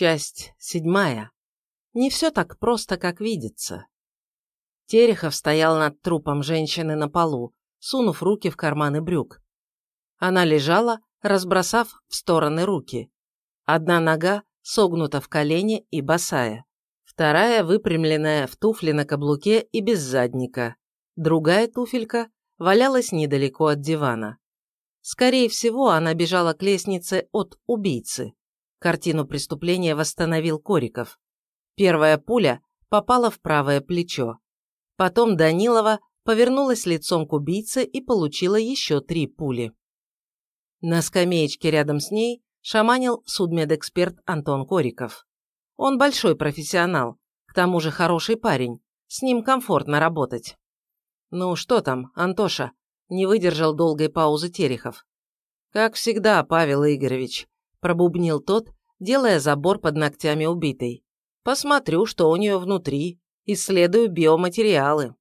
Часть седьмая. Не все так просто, как видится. Терехов стоял над трупом женщины на полу, сунув руки в карманы брюк. Она лежала, разбросав в стороны руки. Одна нога согнута в колене и босая. Вторая выпрямленная в туфле на каблуке и без задника. Другая туфелька валялась недалеко от дивана. Скорее всего, она бежала к лестнице от убийцы. Картину преступления восстановил Кориков. Первая пуля попала в правое плечо. Потом Данилова повернулась лицом к убийце и получила еще три пули. На скамеечке рядом с ней шаманил судмедэксперт Антон Кориков. Он большой профессионал, к тому же хороший парень, с ним комфортно работать. «Ну что там, Антоша?» – не выдержал долгой паузы Терехов. «Как всегда, Павел Игоревич», – пробубнил тот, делая забор под ногтями убитой. «Посмотрю, что у нее внутри, исследую биоматериалы».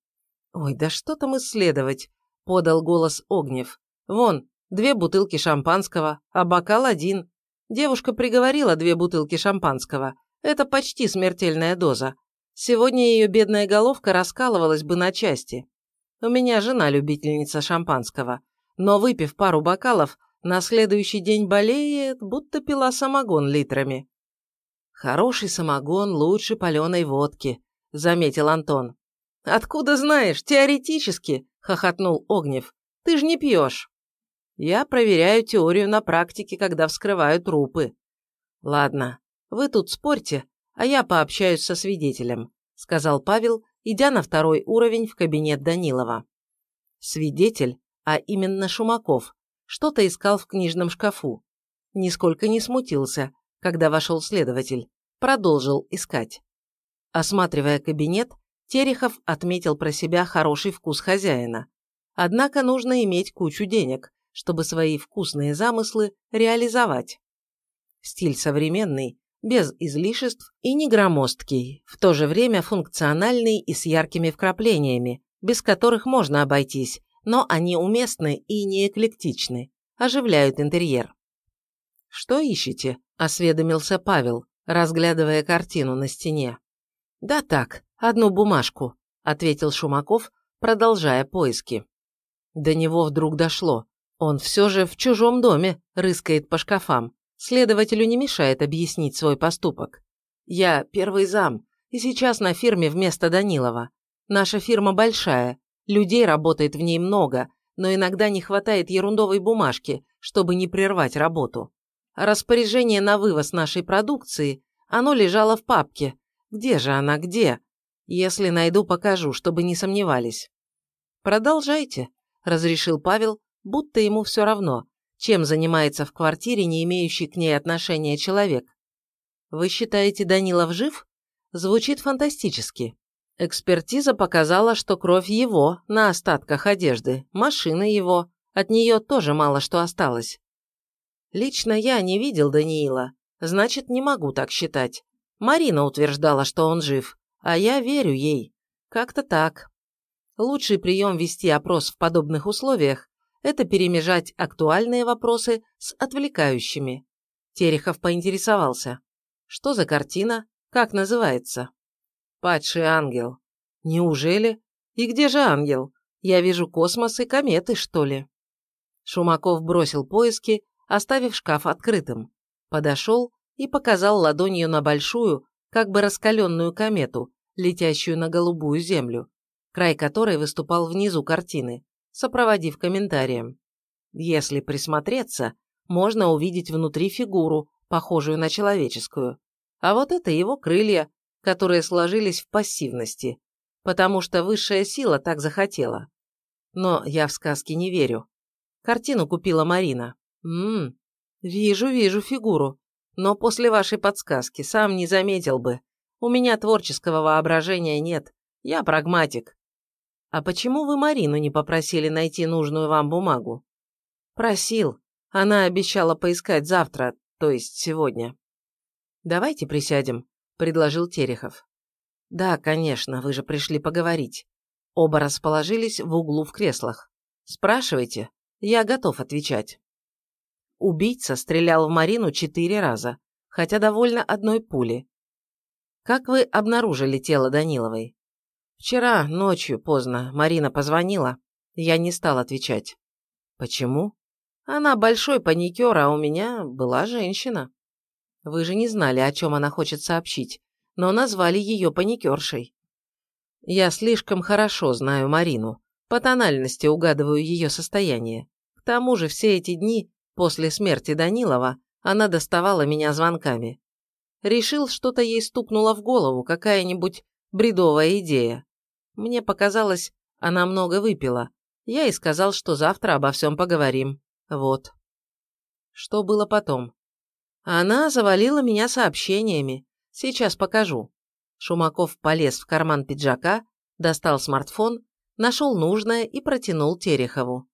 «Ой, да что там исследовать?» – подал голос Огнев. «Вон, две бутылки шампанского, а бокал один. Девушка приговорила две бутылки шампанского. Это почти смертельная доза. Сегодня ее бедная головка раскалывалась бы на части. У меня жена любительница шампанского, но выпив пару бокалов, на следующий день болеет, будто пила самогон литрами. «Хороший самогон лучше паленой водки», — заметил Антон. «Откуда знаешь? Теоретически», — хохотнул Огнев. «Ты ж не пьешь». «Я проверяю теорию на практике, когда вскрываю трупы». «Ладно, вы тут спорьте, а я пообщаюсь со свидетелем», — сказал Павел идя на второй уровень в кабинет Данилова. Свидетель, а именно Шумаков, что-то искал в книжном шкафу. Нисколько не смутился, когда вошел следователь. Продолжил искать. Осматривая кабинет, Терехов отметил про себя хороший вкус хозяина. Однако нужно иметь кучу денег, чтобы свои вкусные замыслы реализовать. Стиль современный, без излишеств и не громоздкий, в то же время функциональный и с яркими вкраплениями, без которых можно обойтись, но они уместны и не эклектичны, оживляют интерьер. «Что ищете?» – осведомился Павел, разглядывая картину на стене. «Да так, одну бумажку», – ответил Шумаков, продолжая поиски. До него вдруг дошло. Он все же в чужом доме рыскает по шкафам. Следователю не мешает объяснить свой поступок. Я первый зам, и сейчас на фирме вместо Данилова. Наша фирма большая, людей работает в ней много, но иногда не хватает ерундовой бумажки, чтобы не прервать работу. Распоряжение на вывоз нашей продукции, оно лежало в папке. Где же она, где? Если найду, покажу, чтобы не сомневались. Продолжайте, разрешил Павел, будто ему все равно, чем занимается в квартире не имеющий к ней отношения человек. Вы считаете, Данилов жив? Звучит фантастически. Экспертиза показала, что кровь его на остатках одежды, машина его, от нее тоже мало что осталось. Лично я не видел Даниила, значит, не могу так считать. Марина утверждала, что он жив, а я верю ей. Как-то так. Лучший прием вести опрос в подобных условиях это перемежать актуальные вопросы с отвлекающими. Терехов поинтересовался. Что за картина? Как называется? «Падший ангел». «Неужели? И где же ангел? Я вижу космос и кометы, что ли?» Шумаков бросил поиски, оставив шкаф открытым. Подошел и показал ладонью на большую, как бы раскаленную комету, летящую на голубую землю, край которой выступал внизу картины сопроводив комментарием. Если присмотреться, можно увидеть внутри фигуру, похожую на человеческую. А вот это его крылья, которые сложились в пассивности, потому что высшая сила так захотела. Но я в сказки не верю. Картину купила Марина. Ммм, вижу, вижу фигуру. Но после вашей подсказки сам не заметил бы. У меня творческого воображения нет. Я прагматик. «А почему вы Марину не попросили найти нужную вам бумагу?» «Просил. Она обещала поискать завтра, то есть сегодня». «Давайте присядем», – предложил Терехов. «Да, конечно, вы же пришли поговорить». Оба расположились в углу в креслах. «Спрашивайте, я готов отвечать». Убийца стрелял в Марину четыре раза. хотя довольно одной пули. Как вы обнаружили тело Даниловой? Вчера ночью поздно Марина позвонила. Я не стал отвечать. Почему? Она большой паникер, а у меня была женщина. Вы же не знали, о чем она хочет сообщить, но назвали ее паникершей. Я слишком хорошо знаю Марину, по тональности угадываю ее состояние. К тому же все эти дни после смерти Данилова она доставала меня звонками. Решил, что-то ей стукнуло в голову, какая-нибудь бредовая идея. Мне показалось, она много выпила. Я и сказал, что завтра обо всем поговорим. Вот. Что было потом? Она завалила меня сообщениями. Сейчас покажу. Шумаков полез в карман пиджака, достал смартфон, нашел нужное и протянул Терехову.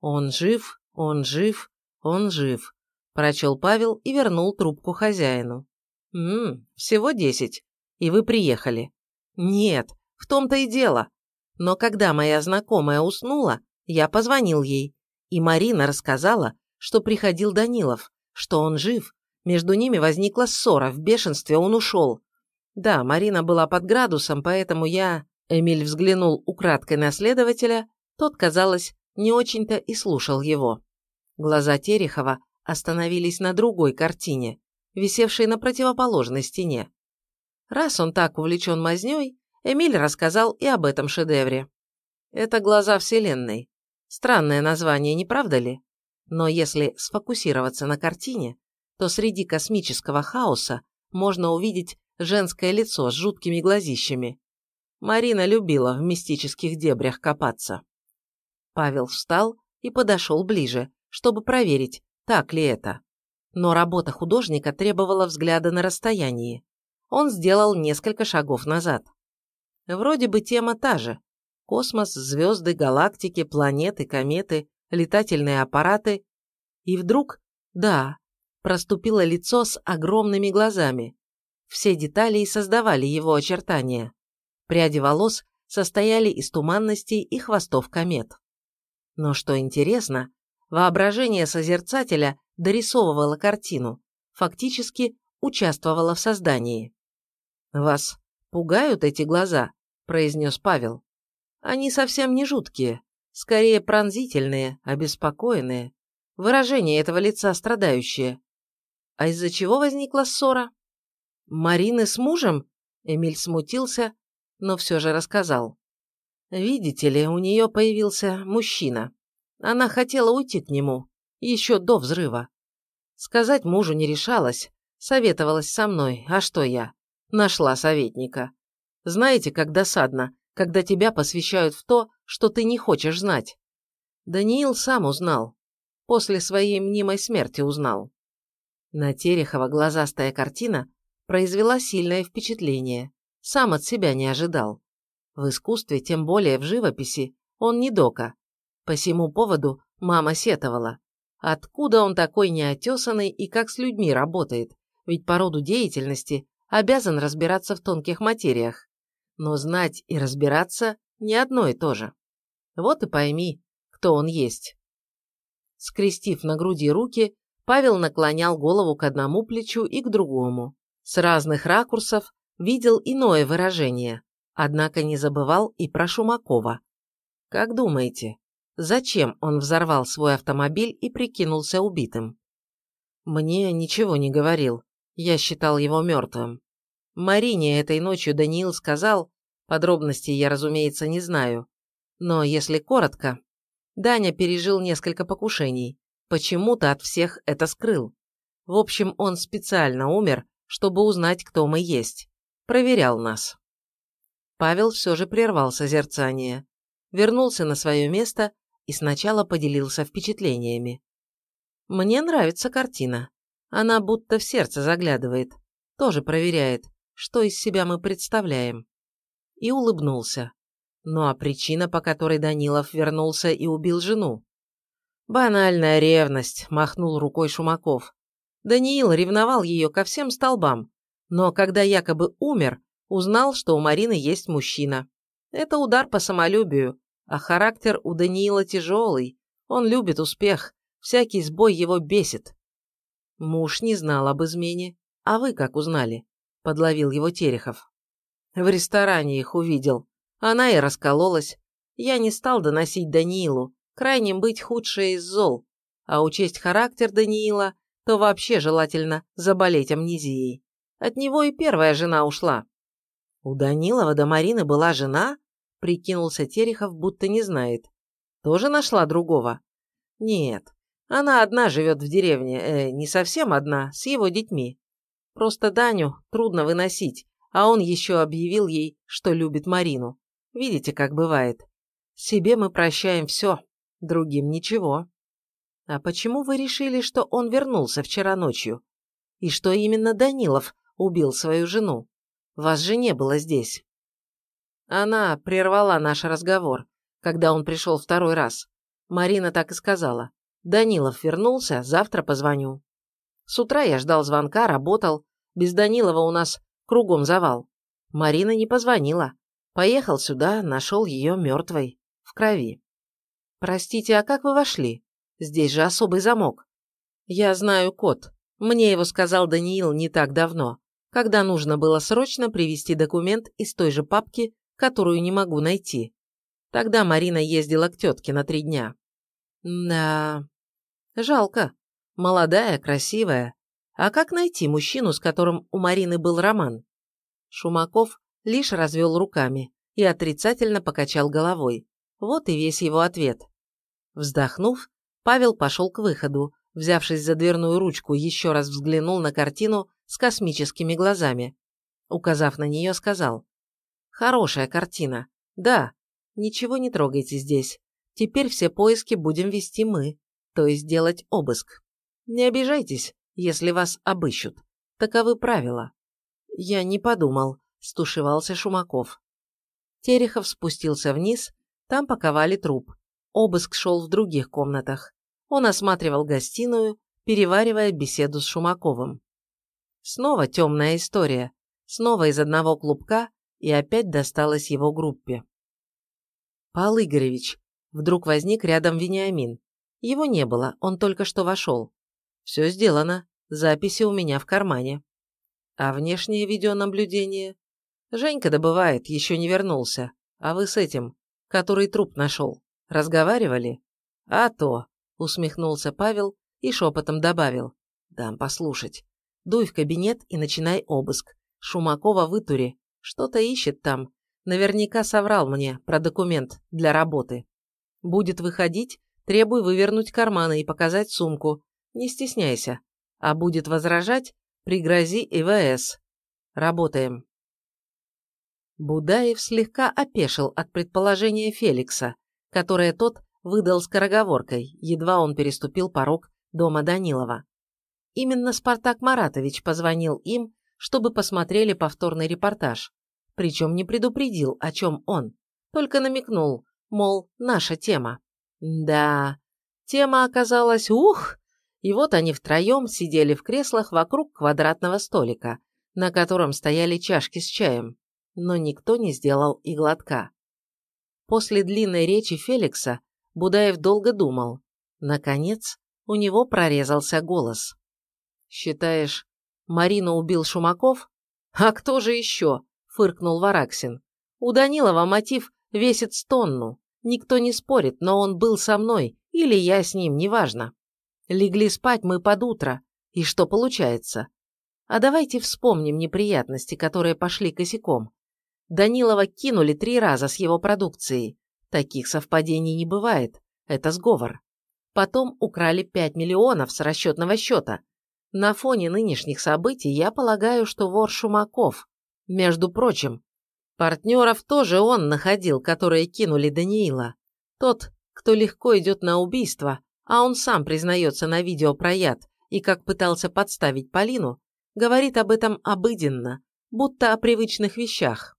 «Он жив, он жив, он жив», – прочел Павел и вернул трубку хозяину. «Ммм, всего десять. И вы приехали». «Нет, в том-то и дело. Но когда моя знакомая уснула, я позвонил ей, и Марина рассказала, что приходил Данилов, что он жив. Между ними возникла ссора, в бешенстве он ушел. Да, Марина была под градусом, поэтому я... Эмиль взглянул украдкой на следователя, тот, казалось, не очень-то и слушал его. Глаза Терехова остановились на другой картине, висевшей на противоположной стене. Раз он так увлечен мазнёй, Эмиль рассказал и об этом шедевре. Это «Глаза Вселенной». Странное название, не правда ли? Но если сфокусироваться на картине, то среди космического хаоса можно увидеть женское лицо с жуткими глазищами. Марина любила в мистических дебрях копаться. Павел встал и подошел ближе, чтобы проверить, так ли это. Но работа художника требовала взгляда на расстоянии. Он сделал несколько шагов назад. Вроде бы тема та же. Космос, звезды, галактики, планеты, кометы, летательные аппараты. И вдруг, да, проступило лицо с огромными глазами. Все детали и создавали его очертания. Пряди волос состояли из туманностей и хвостов комет. Но что интересно, воображение созерцателя дорисовывало картину, фактически участвовало в создании. «Вас пугают эти глаза?» – произнес Павел. «Они совсем не жуткие, скорее пронзительные, обеспокоенные. Выражение этого лица страдающее. А из-за чего возникла ссора?» «Марины с мужем?» Эмиль смутился, но все же рассказал. «Видите ли, у нее появился мужчина. Она хотела уйти к нему, еще до взрыва. Сказать мужу не решалась, советовалась со мной, а что я? Нашла советника. Знаете, как досадно, когда тебя посвящают в то, что ты не хочешь знать. Даниил сам узнал. После своей мнимой смерти узнал. На Терехова глазастая картина произвела сильное впечатление. Сам от себя не ожидал. В искусстве, тем более в живописи, он не дока. По сему поводу мама сетовала. Откуда он такой неотесанный и как с людьми работает? Ведь по роду деятельности обязан разбираться в тонких материях. Но знать и разбираться не одно и то же. Вот и пойми, кто он есть. Скрестив на груди руки, Павел наклонял голову к одному плечу и к другому. С разных ракурсов видел иное выражение, однако не забывал и про Шумакова. Как думаете, зачем он взорвал свой автомобиль и прикинулся убитым? Мне ничего не говорил, я считал его мертвым. Марине этой ночью Даниил сказал, подробностей я, разумеется, не знаю, но если коротко, Даня пережил несколько покушений, почему-то от всех это скрыл. В общем, он специально умер, чтобы узнать, кто мы есть. Проверял нас. Павел все же прервал созерцание, вернулся на свое место и сначала поделился впечатлениями. Мне нравится картина. Она будто в сердце заглядывает, тоже проверяет, что из себя мы представляем. И улыбнулся. Ну а причина, по которой Данилов вернулся и убил жену? Банальная ревность, махнул рукой Шумаков. Даниил ревновал ее ко всем столбам, но когда якобы умер, узнал, что у Марины есть мужчина. Это удар по самолюбию, а характер у Даниила тяжелый, он любит успех, всякий сбой его бесит. Муж не знал об измене. «А вы как узнали?» – подловил его Терехов. «В ресторане их увидел. Она и раскололась. Я не стал доносить Даниилу. Крайним быть худшее из зол. А учесть характер Даниила, то вообще желательно заболеть амнезией. От него и первая жена ушла. У Данилова до Марины была жена? Прикинулся Терехов, будто не знает. Тоже нашла другого? Нет, она одна живет в деревне, э, не совсем одна, с его детьми. Просто Даню трудно выносить, а он еще объявил ей, что любит Марину. Видите, как бывает. Себе мы прощаем все, другим ничего. А почему вы решили, что он вернулся вчера ночью? И что именно Данилов убил свою жену? Вас же не было здесь. Она прервала наш разговор, когда он пришел второй раз. Марина так и сказала. Данилов вернулся, завтра позвоню. С утра я ждал звонка, работал. Без Данилова у нас кругом завал. Марина не позвонила. Поехал сюда, нашел ее мертвой, в крови. Простите, а как вы вошли? Здесь же особый замок. Я знаю код. Мне его сказал Даниил не так давно, когда нужно было срочно привезти документ из той же папки, которую не могу найти. Тогда Марина ездила к тетке на три дня. Да, жалко. Молодая, красивая. А как найти мужчину, с которым у Марины был роман? Шумаков лишь развел руками и отрицательно покачал головой. Вот и весь его ответ. Вздохнув, Павел пошел к выходу, взявшись за дверную ручку, еще раз взглянул на картину с космическими глазами. Указав на нее, сказал. «Хорошая картина. Да. Ничего не трогайте здесь. Теперь все поиски будем вести мы, то есть делать обыск. Не обижайтесь, если вас обыщут. Таковы правила». «Я не подумал», – стушевался Шумаков. Терехов спустился вниз, там паковали труп. Обыск шел в других комнатах. Он осматривал гостиную, переваривая беседу с Шумаковым. Снова темная история, снова из одного клубка, и опять досталась его группе. «Пал Игоревич», вдруг возник рядом Вениамин. Его не было, он только что вошел. «Все сделано, записи у меня в кармане». «А внешнее видеонаблюдение?» «Женька добывает, еще не вернулся. А вы с этим, который труп нашел, разговаривали?» «А то», усмехнулся Павел и шепотом добавил. «Дам послушать. Дуй в кабинет и начинай обыск. Шумакова в Итуре. Что-то ищет там. Наверняка соврал мне про документ для работы. Будет выходить, требуй вывернуть карманы и показать сумку. Не стесняйся. А будет возражать, пригрози ИВС. Работаем». Будаев слегка опешил от предположения Феликса, которое тот выдал скороговоркой, едва он переступил порог дома Данилова. Именно Спартак Маратович позвонил им, чтобы посмотрели повторный репортаж. Причем не предупредил, о чем он, только намекнул, мол, наша тема. Да, тема оказалась ух! И вот они втроем сидели в креслах вокруг квадратного столика, на котором стояли чашки с чаем, но никто не сделал и глотка. После длинной речи Феликса Будаев долго думал. Наконец, у него прорезался голос. «Считаешь, Марину убил Шумаков? А кто же еще?» – фыркнул Вараксин. «У Данилова мотив весит с тонну. Никто не спорит, но он был со мной, или я с ним, неважно. Легли спать мы под утро, и что получается? А давайте вспомним неприятности, которые пошли косяком. Данилова кинули три раза с его продукцией. Таких совпадений не бывает. Это сговор. Потом украли 5 миллионов с расчетного счета. На фоне нынешних событий я полагаю, что вор Шумаков. Между прочим, партнеров тоже он находил, которые кинули Даниила. Тот, кто легко идет на убийство, а он сам признается на видео про яд и как пытался подставить Полину, говорит об этом обыденно, будто о привычных вещах.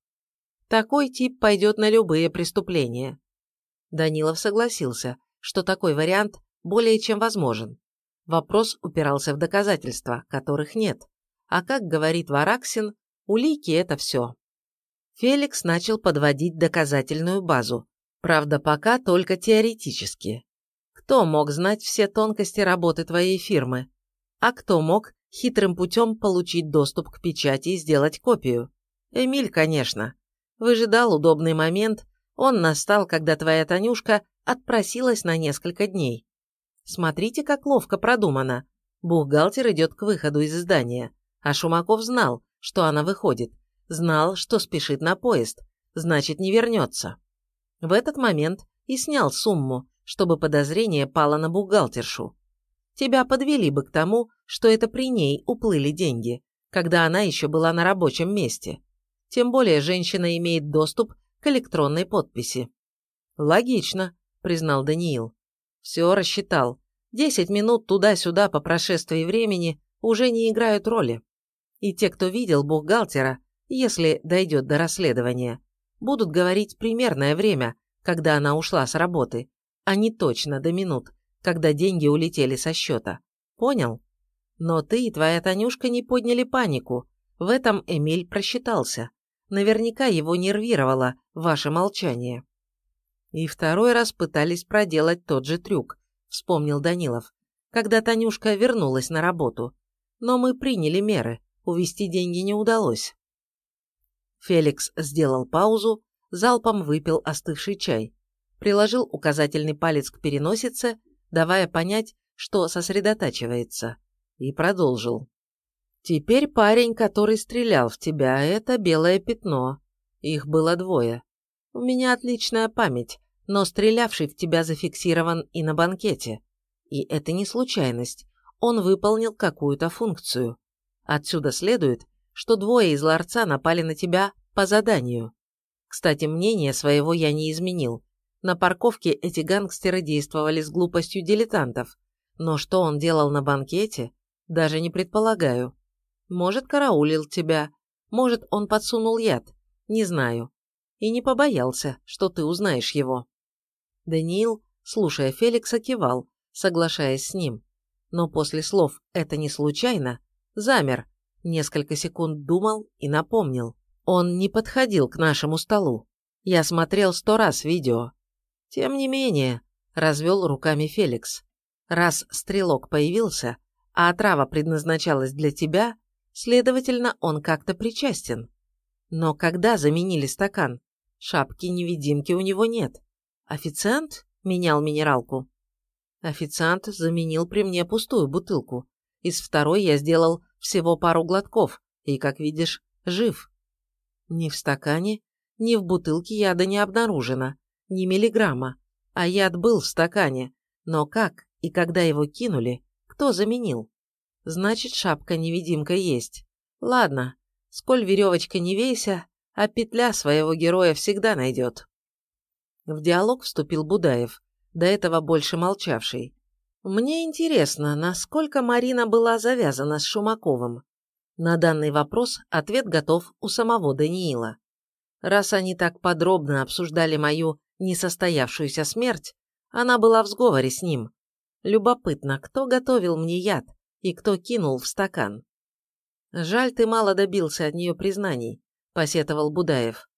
Такой тип пойдет на любые преступления. Данилов согласился, что такой вариант более чем возможен. Вопрос упирался в доказательства, которых нет. А как говорит Вараксин, улики – это все. Феликс начал подводить доказательную базу. Правда, пока только теоретически. Кто мог знать все тонкости работы твоей фирмы? А кто мог хитрым путем получить доступ к печати и сделать копию. Эмиль, конечно. Выжидал удобный момент, он настал, когда твоя Танюшка отпросилась на несколько дней. Смотрите, как ловко продумано. Бухгалтер идет к выходу из здания, а Шумаков знал, что она выходит, знал, что спешит на поезд, значит, не вернется. В этот момент и снял сумму, чтобы подозрение пало на бухгалтершу. Тебя подвели бы к тому, что это при ней уплыли деньги, когда она еще была на рабочем месте. Тем более женщина имеет доступ к электронной подписи. «Логично», – признал Даниил. «Все рассчитал. Десять минут туда-сюда по прошествии времени уже не играют роли. И те, кто видел бухгалтера, если дойдет до расследования, будут говорить примерное время, когда она ушла с работы, а не точно до минут, когда деньги улетели со счета. Понял? Но ты и твоя Танюшка не подняли панику. В этом Эмиль просчитался. Наверняка его нервировало ваше молчание. И второй раз пытались проделать тот же трюк, вспомнил Данилов, когда Танюшка вернулась на работу. Но мы приняли меры, увести деньги не удалось. Феликс сделал паузу, залпом выпил остывший чай, приложил указательный палец к переносице, давая понять, что сосредотачивается, и продолжил. «Теперь парень, который стрелял в тебя, это белое пятно. Их было двое. У меня отличная память, но стрелявший в тебя зафиксирован и на банкете. И это не случайность. Он выполнил какую-то функцию. Отсюда следует, что двое из ларца напали на тебя по заданию. Кстати, мнение своего я не изменил. На парковке эти гангстеры действовали с глупостью дилетантов. Но что он делал на банкете, даже не предполагаю. Может, караулил тебя, может, он подсунул яд, не знаю и не побоялся, что ты узнаешь его. Даниил, слушая Феликса, кивал, соглашаясь с ним. Но после слов «это не случайно» замер, несколько секунд думал и напомнил. Он не подходил к нашему столу. Я смотрел сто раз видео. Тем не менее, развел руками Феликс. Раз стрелок появился, а отрава предназначалась для тебя, следовательно, он как-то причастен. Но когда заменили стакан? Шапки-невидимки у него нет. Официант менял минералку. Официант заменил при мне пустую бутылку. Из второй я сделал всего пару глотков, и, как видишь, жив. Ни в стакане, ни в бутылке яда не обнаружено, ни миллиграмма. А яд был в стакане, но как и когда его кинули, кто заменил? Значит, шапка-невидимка есть. Ладно, сколь веревочка не вейся, а петля своего героя всегда найдет. В диалог вступил Будаев, до этого больше молчавший. Мне интересно, насколько Марина была завязана с Шумаковым. На данный вопрос ответ готов у самого Даниила. Раз они так подробно обсуждали мою несостоявшуюся смерть, она была в сговоре с ним. Любопытно, кто готовил мне яд и кто кинул в стакан. Жаль, ты мало добился от нее признаний посетовал Будаев.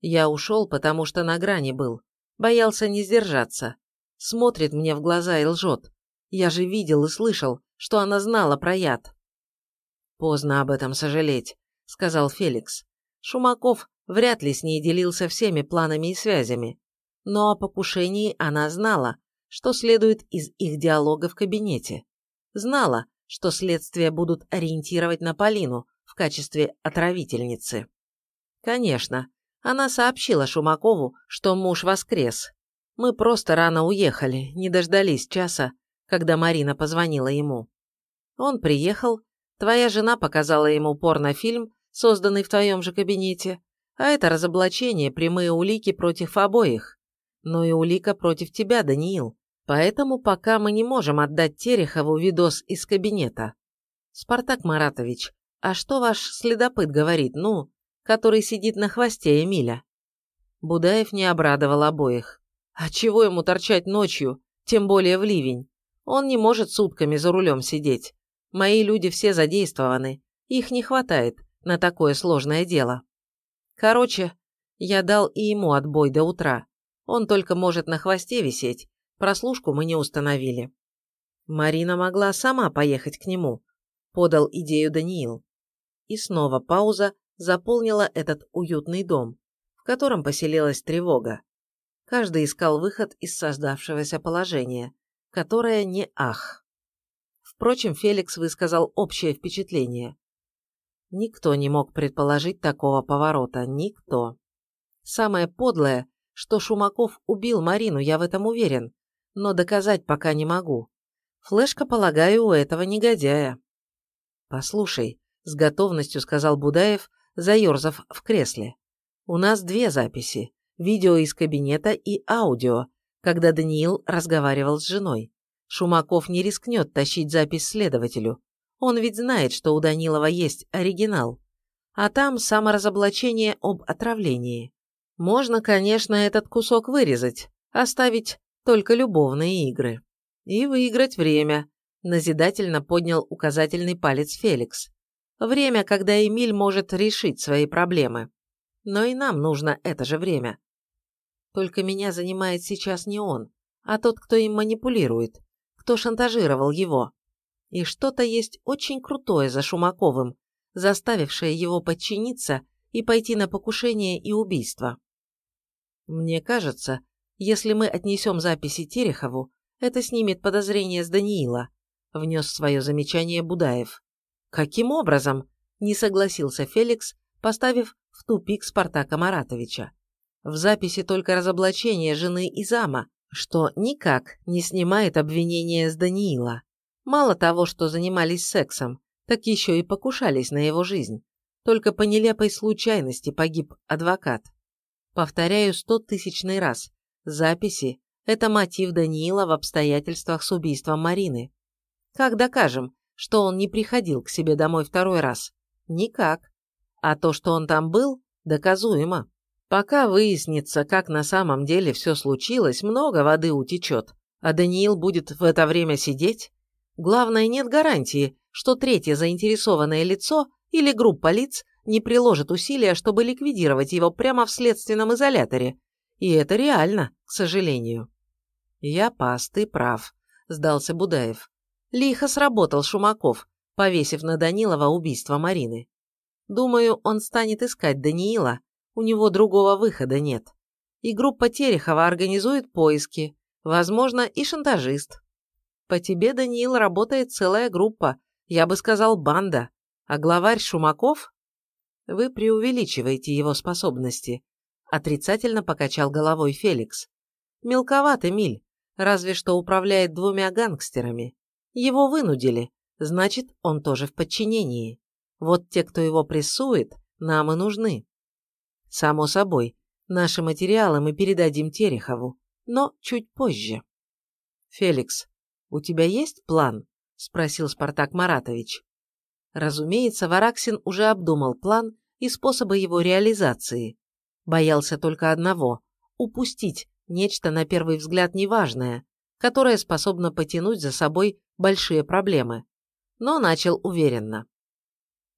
Я ушел, потому что на грани был. Боялся не сдержаться. Смотрит мне в глаза и лжет. Я же видел и слышал, что она знала про яд. Поздно об этом сожалеть, сказал Феликс. Шумаков вряд ли с ней делился всеми планами и связями. Но о покушении она знала, что следует из их диалога в кабинете. Знала, что следствие будут ориентировать на Полину в качестве отравительницы. Конечно. Она сообщила Шумакову, что муж воскрес. Мы просто рано уехали, не дождались часа, когда Марина позвонила ему. Он приехал, твоя жена показала ему порнофильм, созданный в твоем же кабинете, а это разоблачение, прямые улики против обоих. Но и улика против тебя, Даниил. Поэтому пока мы не можем отдать Терехову видос из кабинета. Спартак Маратович, а что ваш следопыт говорит, ну, который сидит на хвосте Эмиля. Будаев не обрадовал обоих. А чего ему торчать ночью, тем более в ливень? Он не может сутками за рулем сидеть. Мои люди все задействованы, их не хватает на такое сложное дело. Короче, я дал и ему отбой до утра. Он только может на хвосте висеть, прослушку мы не установили. Марина могла сама поехать к нему. подал идею Даниил. И снова пауза заполнила этот уютный дом, в котором поселилась тревога. Каждый искал выход из создавшегося положения, которое не ах. Впрочем, Феликс высказал общее впечатление. Никто не мог предположить такого поворота, никто. Самое подлое, что Шумаков убил Марину, я в этом уверен, но доказать пока не могу. Флешка, полагаю, у этого негодяя. «Послушай», — с готовностью сказал Будаев, заерзав в кресле. «У нас две записи – видео из кабинета и аудио, когда Даниил разговаривал с женой. Шумаков не рискнет тащить запись следователю. Он ведь знает, что у Данилова есть оригинал. А там саморазоблачение об отравлении. Можно, конечно, этот кусок вырезать, оставить только любовные игры. И выиграть время, назидательно поднял указательный палец Феликс. Время, когда Эмиль может решить свои проблемы. Но и нам нужно это же время. Только меня занимает сейчас не он, а тот, кто им манипулирует, кто шантажировал его. И что-то есть очень крутое за Шумаковым, заставившее его подчиниться и пойти на покушение и убийство. Мне кажется, если мы отнесем записи Терехову, это снимет подозрение с Даниила, внес свое замечание Будаев. Каким образом? Не согласился Феликс, поставив в тупик Спартака Маратовича. В записи только разоблачение жены и зама, что никак не снимает обвинения с Даниила. Мало того, что занимались сексом, так еще и покушались на его жизнь. Только по нелепой случайности погиб адвокат. Повторяю сто тысячный раз. Записи – это мотив Даниила в обстоятельствах с убийством Марины. Как докажем, что он не приходил к себе домой второй раз? Никак. А то, что он там был, доказуемо. Пока выяснится, как на самом деле все случилось, много воды утечет, а Даниил будет в это время сидеть. Главное, нет гарантии, что третье заинтересованное лицо или группа лиц не приложит усилия, чтобы ликвидировать его прямо в следственном изоляторе. И это реально, к сожалению. «Я пас, ты прав», – сдался Будаев. Лихо сработал Шумаков, повесив на Данилова убийство Марины. Думаю, он станет искать Даниила, у него другого выхода нет. И группа Терехова организует поиски, возможно, и шантажист. По тебе, Даниил, работает целая группа, я бы сказал, банда, а главарь Шумаков вы преувеличиваете его способности. Отрицательно покачал головой Феликс. Мелковат Эмиль, разве что управляет двумя гангстерами. Его вынудили, значит, он тоже в подчинении. Вот те, кто его прессует, нам и нужны. Само собой, наши материалы мы передадим Терехову, но чуть позже. Феликс, у тебя есть план? Спросил Спартак Маратович. Разумеется, Вараксин уже обдумал план и способы его реализации. Боялся только одного – упустить нечто на первый взгляд неважное, которое способно потянуть за собой большие проблемы. Но начал уверенно.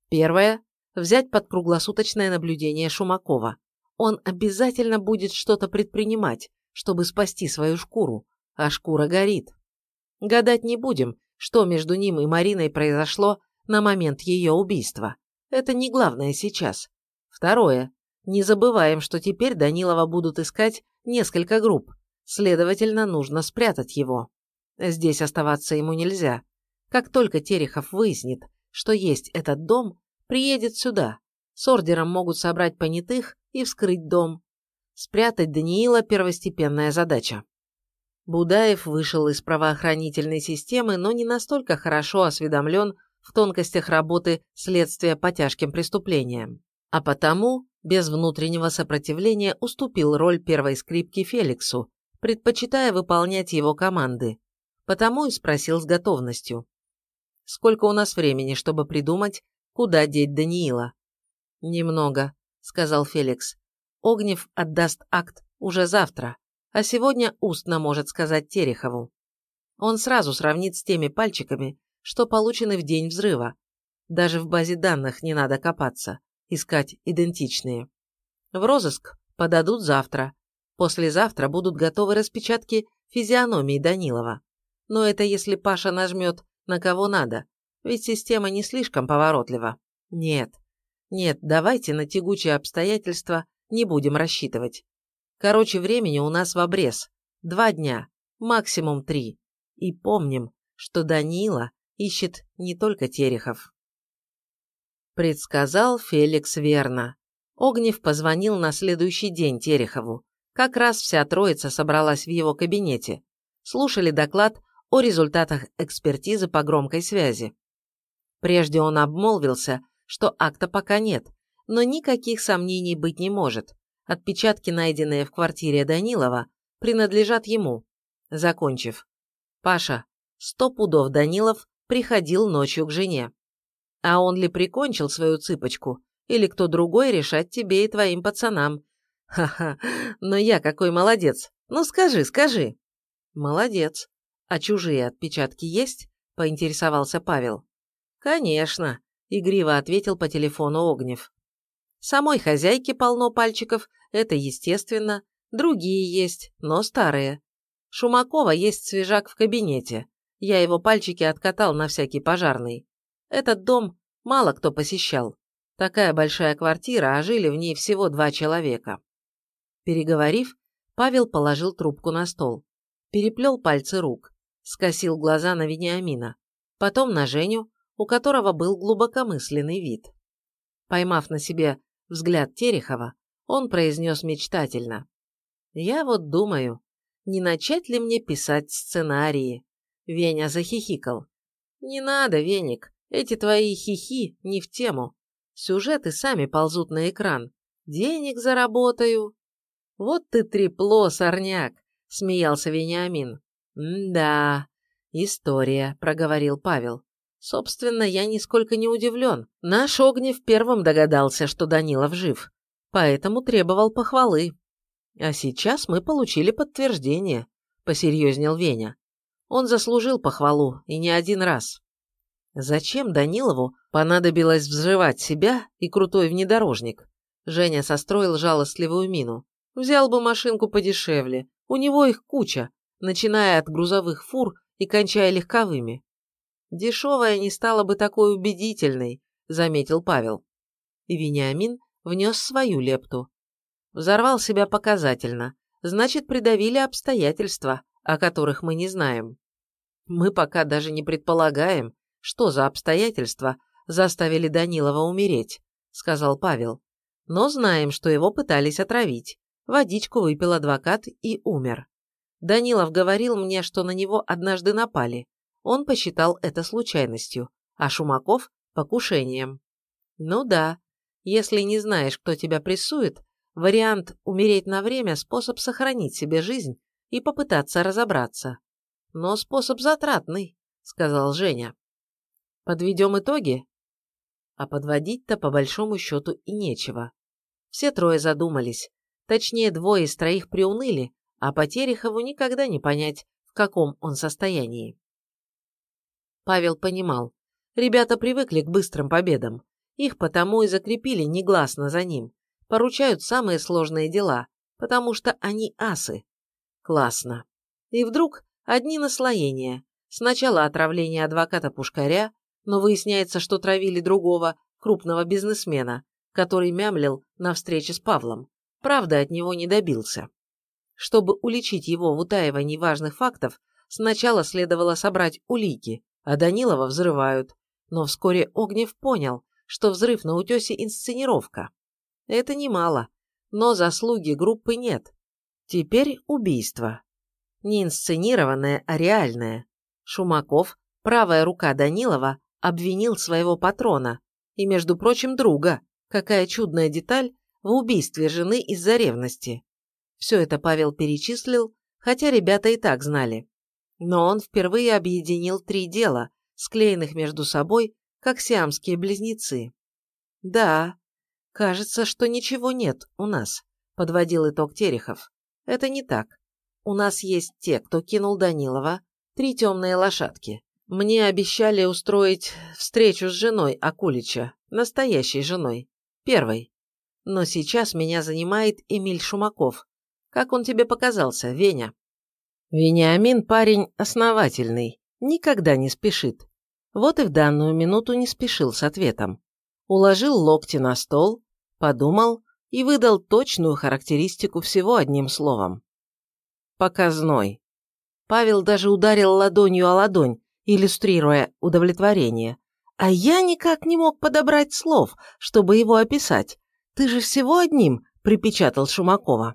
Первое – взять под круглосуточное наблюдение Шумакова. Он обязательно будет что-то предпринимать, чтобы спасти свою шкуру, а шкура горит. Гадать не будем, что между ним и Мариной произошло на момент ее убийства. Это не главное сейчас. Второе. Не забываем, что теперь Данилова будут искать несколько групп. Следовательно, нужно спрятать его. Здесь оставаться ему нельзя. Как только Терехов выяснит, что есть этот дом, приедет сюда. С ордером могут собрать понятых и вскрыть дом. Спрятать Даниила – первостепенная задача. Будаев вышел из правоохранительной системы, но не настолько хорошо осведомлен в тонкостях работы следствия по тяжким преступлениям, а потому без внутреннего сопротивления уступил роль первой скрипки Феликсу, предпочитая выполнять его команды, потому и спросил с готовностью. «Сколько у нас времени, чтобы придумать, куда деть Даниила?» «Немного», — сказал Феликс. «Огнев отдаст акт уже завтра, а сегодня устно может сказать Терехову. Он сразу сравнит с теми пальчиками, что получены в день взрыва. Даже в базе данных не надо копаться, искать идентичные. В розыск подадут завтра. Послезавтра будут готовы распечатки физиономии Данилова. Но это если Паша нажмет на кого надо. Ведь система не слишком поворотлива. Нет, нет, давайте на тягучие обстоятельства не будем рассчитывать. Короче, времени у нас в обрез. Два дня, максимум три. И помним, что Данила ищет не только Терехов. Предсказал Феликс верно. Огнев позвонил на следующий день Терехову. Как раз вся троица собралась в его кабинете. Слушали доклад о результатах экспертизы по громкой связи. Прежде он обмолвился, что акта пока нет, но никаких сомнений быть не может. Отпечатки, найденные в квартире Данилова, принадлежат ему. Закончив. Паша, сто пудов Данилов приходил ночью к жене. А он ли прикончил свою цыпочку, или кто другой решать тебе и твоим пацанам? Ха-ха, но я какой молодец. Ну скажи, скажи. Молодец. А чужие отпечатки есть? Поинтересовался Павел. Конечно, игриво ответил по телефону Огнев. Самой хозяйки полно пальчиков, это естественно. Другие есть, но старые. Шумакова есть свежак в кабинете. Я его пальчики откатал на всякий пожарный. Этот дом мало кто посещал. Такая большая квартира, а жили в ней всего два человека. Переговорив, Павел положил трубку на стол. Переплел пальцы рук. Скосил глаза на Вениамина. Потом на Женю, у которого был глубокомысленный вид. Поймав на себе взгляд Терехова, он произнес мечтательно. «Я вот думаю, не начать ли мне писать сценарии?» Веня захихикал. «Не надо, Веник, эти твои хихи не в тему. Сюжеты сами ползут на экран. Денег заработаю». «Вот ты трепло, сорняк!» – смеялся Вениамин. «Да, история», – проговорил Павел. Собственно, я нисколько не удивлен. Наш Огнев первым догадался, что Данилов жив, поэтому требовал похвалы. А сейчас мы получили подтверждение, посерьезнел Веня. Он заслужил похвалу, и не один раз. Зачем Данилову понадобилось взрывать себя и крутой внедорожник? Женя состроил жалостливую мину. Взял бы машинку подешевле, у него их куча, начиная от грузовых фур и кончая легковыми. Дешевая не стала бы такой убедительной, заметил Павел. И Вениамин внес свою лепту. Взорвал себя показательно, значит, придавили обстоятельства, о которых мы не знаем. Мы пока даже не предполагаем, что за обстоятельства заставили Данилова умереть, сказал Павел. Но знаем, что его пытались отравить. Водичку выпил адвокат и умер. Данилов говорил мне, что на него однажды напали. Он посчитал это случайностью, а Шумаков – покушением. Ну да, если не знаешь, кто тебя прессует, вариант умереть на время – способ сохранить себе жизнь и попытаться разобраться. Но способ затратный, сказал Женя. Подведем итоги? А подводить-то по большому счету и нечего. Все трое задумались. Точнее, двое из троих приуныли, а по Терехову никогда не понять, в каком он состоянии. Павел понимал, ребята привыкли к быстрым победам. Их потому и закрепили негласно за ним. Поручают самые сложные дела, потому что они асы. Классно. И вдруг одни наслоения. Сначала отравление адвоката Пушкаря, но выясняется, что травили другого, крупного бизнесмена, который мямлил на встрече с Павлом. Правда, от него не добился. Чтобы уличить его в утаивании важных фактов, сначала следовало собрать улики, а Данилова взрывают. Но вскоре Огнев понял, что взрыв на утесе – инсценировка. Это немало, но заслуги группы нет. Теперь убийство. Не инсценированное, а реальное. Шумаков, правая рука Данилова, обвинил своего патрона. И, между прочим, друга. Какая чудная деталь в убийстве жены из-за ревности. Все это Павел перечислил, хотя ребята и так знали. Но он впервые объединил три дела, склеенных между собой, как сиамские близнецы. «Да, кажется, что ничего нет у нас», – подводил итог Терехов. «Это не так. У нас есть те, кто кинул Данилова, три темные лошадки. Мне обещали устроить встречу с женой Акулича, настоящей женой, первой. Но сейчас меня занимает Эмиль Шумаков. Как он тебе показался, Веня?» Вениамин парень основательный, никогда не спешит. Вот и в данную минуту не спешил с ответом. Уложил локти на стол, подумал и выдал точную характеристику всего одним словом. Показной. Павел даже ударил ладонью о ладонь, иллюстрируя удовлетворение. А я никак не мог подобрать слов, чтобы его описать. Ты же всего одним припечатал Шумакова.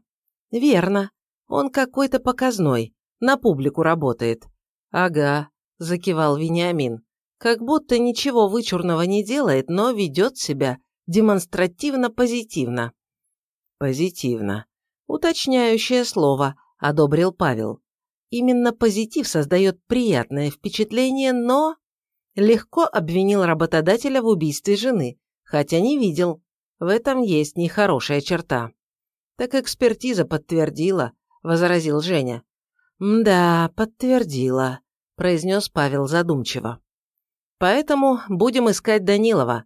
Верно. Он какой-то показной, на публику работает. Ага, закивал Вениамин. Как будто ничего вычурного не делает, но ведет себя демонстративно позитивно. Позитивно. Уточняющее слово, одобрил Павел. Именно позитив создает приятное впечатление, но... Легко обвинил работодателя в убийстве жены, хотя не видел. В этом есть нехорошая черта. Так экспертиза подтвердила, возразил Женя. «Да, подтвердила», – произнес Павел задумчиво. «Поэтому будем искать Данилова.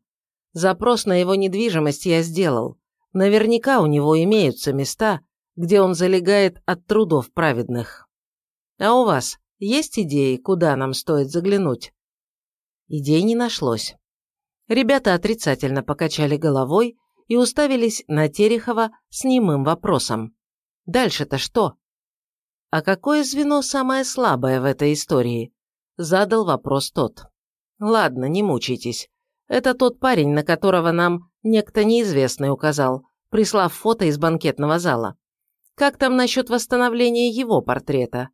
Запрос на его недвижимость я сделал. Наверняка у него имеются места, где он залегает от трудов праведных. А у вас есть идеи, куда нам стоит заглянуть?» Идей не нашлось. Ребята отрицательно покачали головой и уставились на Терехова с немым вопросом. «Дальше-то что?» «А какое звено самое слабое в этой истории?» Задал вопрос тот. «Ладно, не мучайтесь. Это тот парень, на которого нам некто неизвестный указал, прислав фото из банкетного зала. Как там насчет восстановления его портрета?»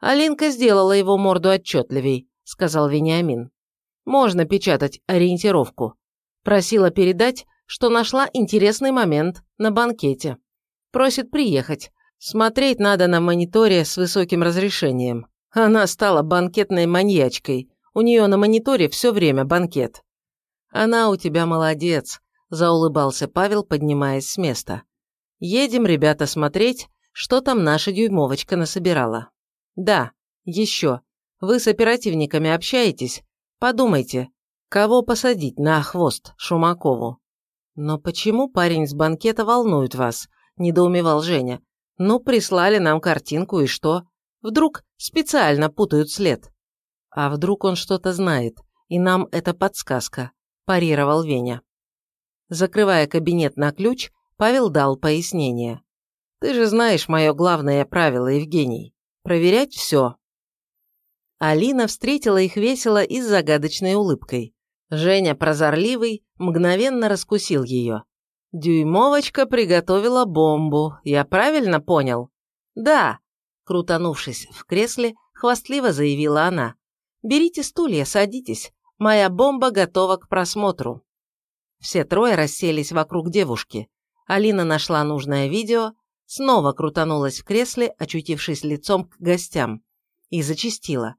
«Алинка сделала его морду отчетливей», — сказал Вениамин. «Можно печатать ориентировку. Просила передать, что нашла интересный момент на банкете. Просит приехать. Смотреть надо на мониторе с высоким разрешением. Она стала банкетной маньячкой. У нее на мониторе все время банкет. Она у тебя молодец, заулыбался Павел, поднимаясь с места. Едем, ребята, смотреть, что там наша дюймовочка насобирала. Да, еще. Вы с оперативниками общаетесь? Подумайте, кого посадить на хвост Шумакову? Но почему парень с банкета волнует вас? Недоумевал Женя. Ну, прислали нам картинку, и что? Вдруг специально путают след? А вдруг он что-то знает, и нам это подсказка, парировал Веня. Закрывая кабинет на ключ, Павел дал пояснение. Ты же знаешь мое главное правило, Евгений. Проверять все. Алина встретила их весело и с загадочной улыбкой. Женя, прозорливый, мгновенно раскусил ее. Дюймовочка приготовила бомбу, я правильно понял? Да, крутанувшись в кресле, хвастливо заявила она. Берите стулья, садитесь, моя бомба готова к просмотру. Все трое расселись вокруг девушки. Алина нашла нужное видео, снова крутанулась в кресле, очутившись лицом к гостям, и зачастила.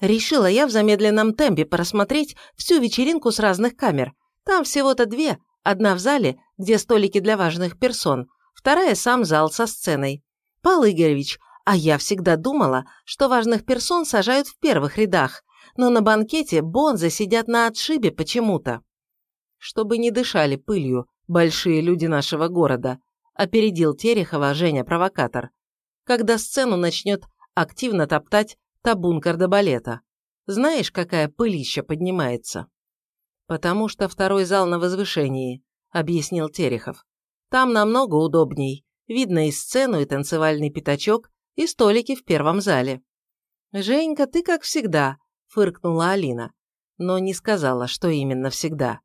Решила я в замедленном темпе просмотреть всю вечеринку с разных камер. Там всего-то две, Одна в зале, где столики для важных персон, вторая – сам зал со сценой. Павел Игоревич, а я всегда думала, что важных персон сажают в первых рядах, но на банкете бонзы сидят на отшибе почему-то. Чтобы не дышали пылью большие люди нашего города, опередил Терехова Женя-провокатор, когда сцену начнет активно топтать табун кардебалета. Знаешь, какая пылища поднимается? «Потому что второй зал на возвышении», – объяснил Терехов. «Там намного удобней. Видно и сцену, и танцевальный пятачок, и столики в первом зале». «Женька, ты как всегда», – фыркнула Алина, но не сказала, что именно всегда.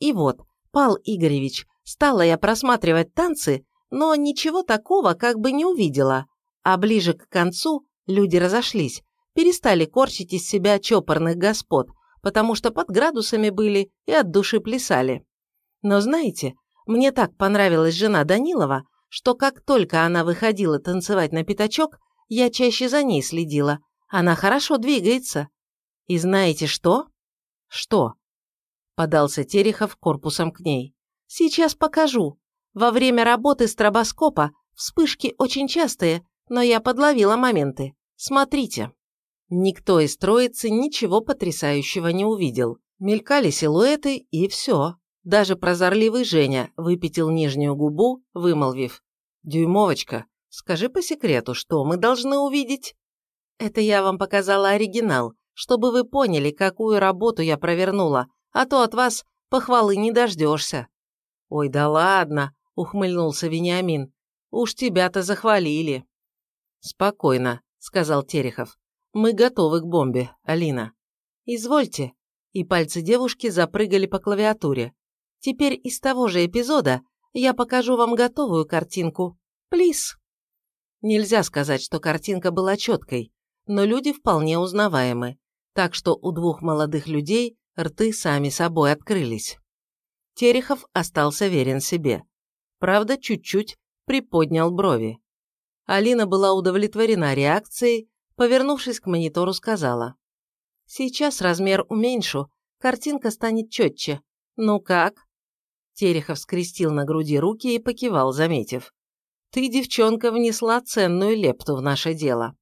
И вот, Пал Игоревич, стала я просматривать танцы, но ничего такого как бы не увидела, а ближе к концу люди разошлись, перестали корчить из себя чопорных господ – потому что под градусами были и от души плясали. Но знаете, мне так понравилась жена Данилова, что как только она выходила танцевать на пятачок, я чаще за ней следила. Она хорошо двигается. И знаете что? Что? Подался Терехов корпусом к ней. Сейчас покажу. Во время работы стробоскопа вспышки очень частые, но я подловила моменты. Смотрите. Никто из троицы ничего потрясающего не увидел. Мелькали силуэты, и все. Даже прозорливый Женя выпятил нижнюю губу, вымолвив. «Дюймовочка, скажи по секрету, что мы должны увидеть?» «Это я вам показала оригинал», чтобы вы поняли, какую работу я провернула, а то от вас похвалы не дождешься». «Ой, да ладно», – ухмыльнулся Вениамин. «Уж тебя-то захвалили». «Спокойно», – сказал Терехов. «Мы готовы к бомбе, Алина». «Извольте». И пальцы девушки запрыгали по клавиатуре. «Теперь из того же эпизода я покажу вам готовую картинку. Плиз». Нельзя сказать, что картинка была четкой, но люди вполне узнаваемы, так что у двух молодых людей рты сами собой открылись. Терехов остался верен себе. Правда, чуть-чуть приподнял брови. Алина была удовлетворена реакцией, повернувшись к монитору, сказала. «Сейчас размер уменьшу, картинка станет четче. Ну как?» Терехов скрестил на груди руки и покивал, заметив. «Ты, девчонка, внесла ценную лепту в наше дело».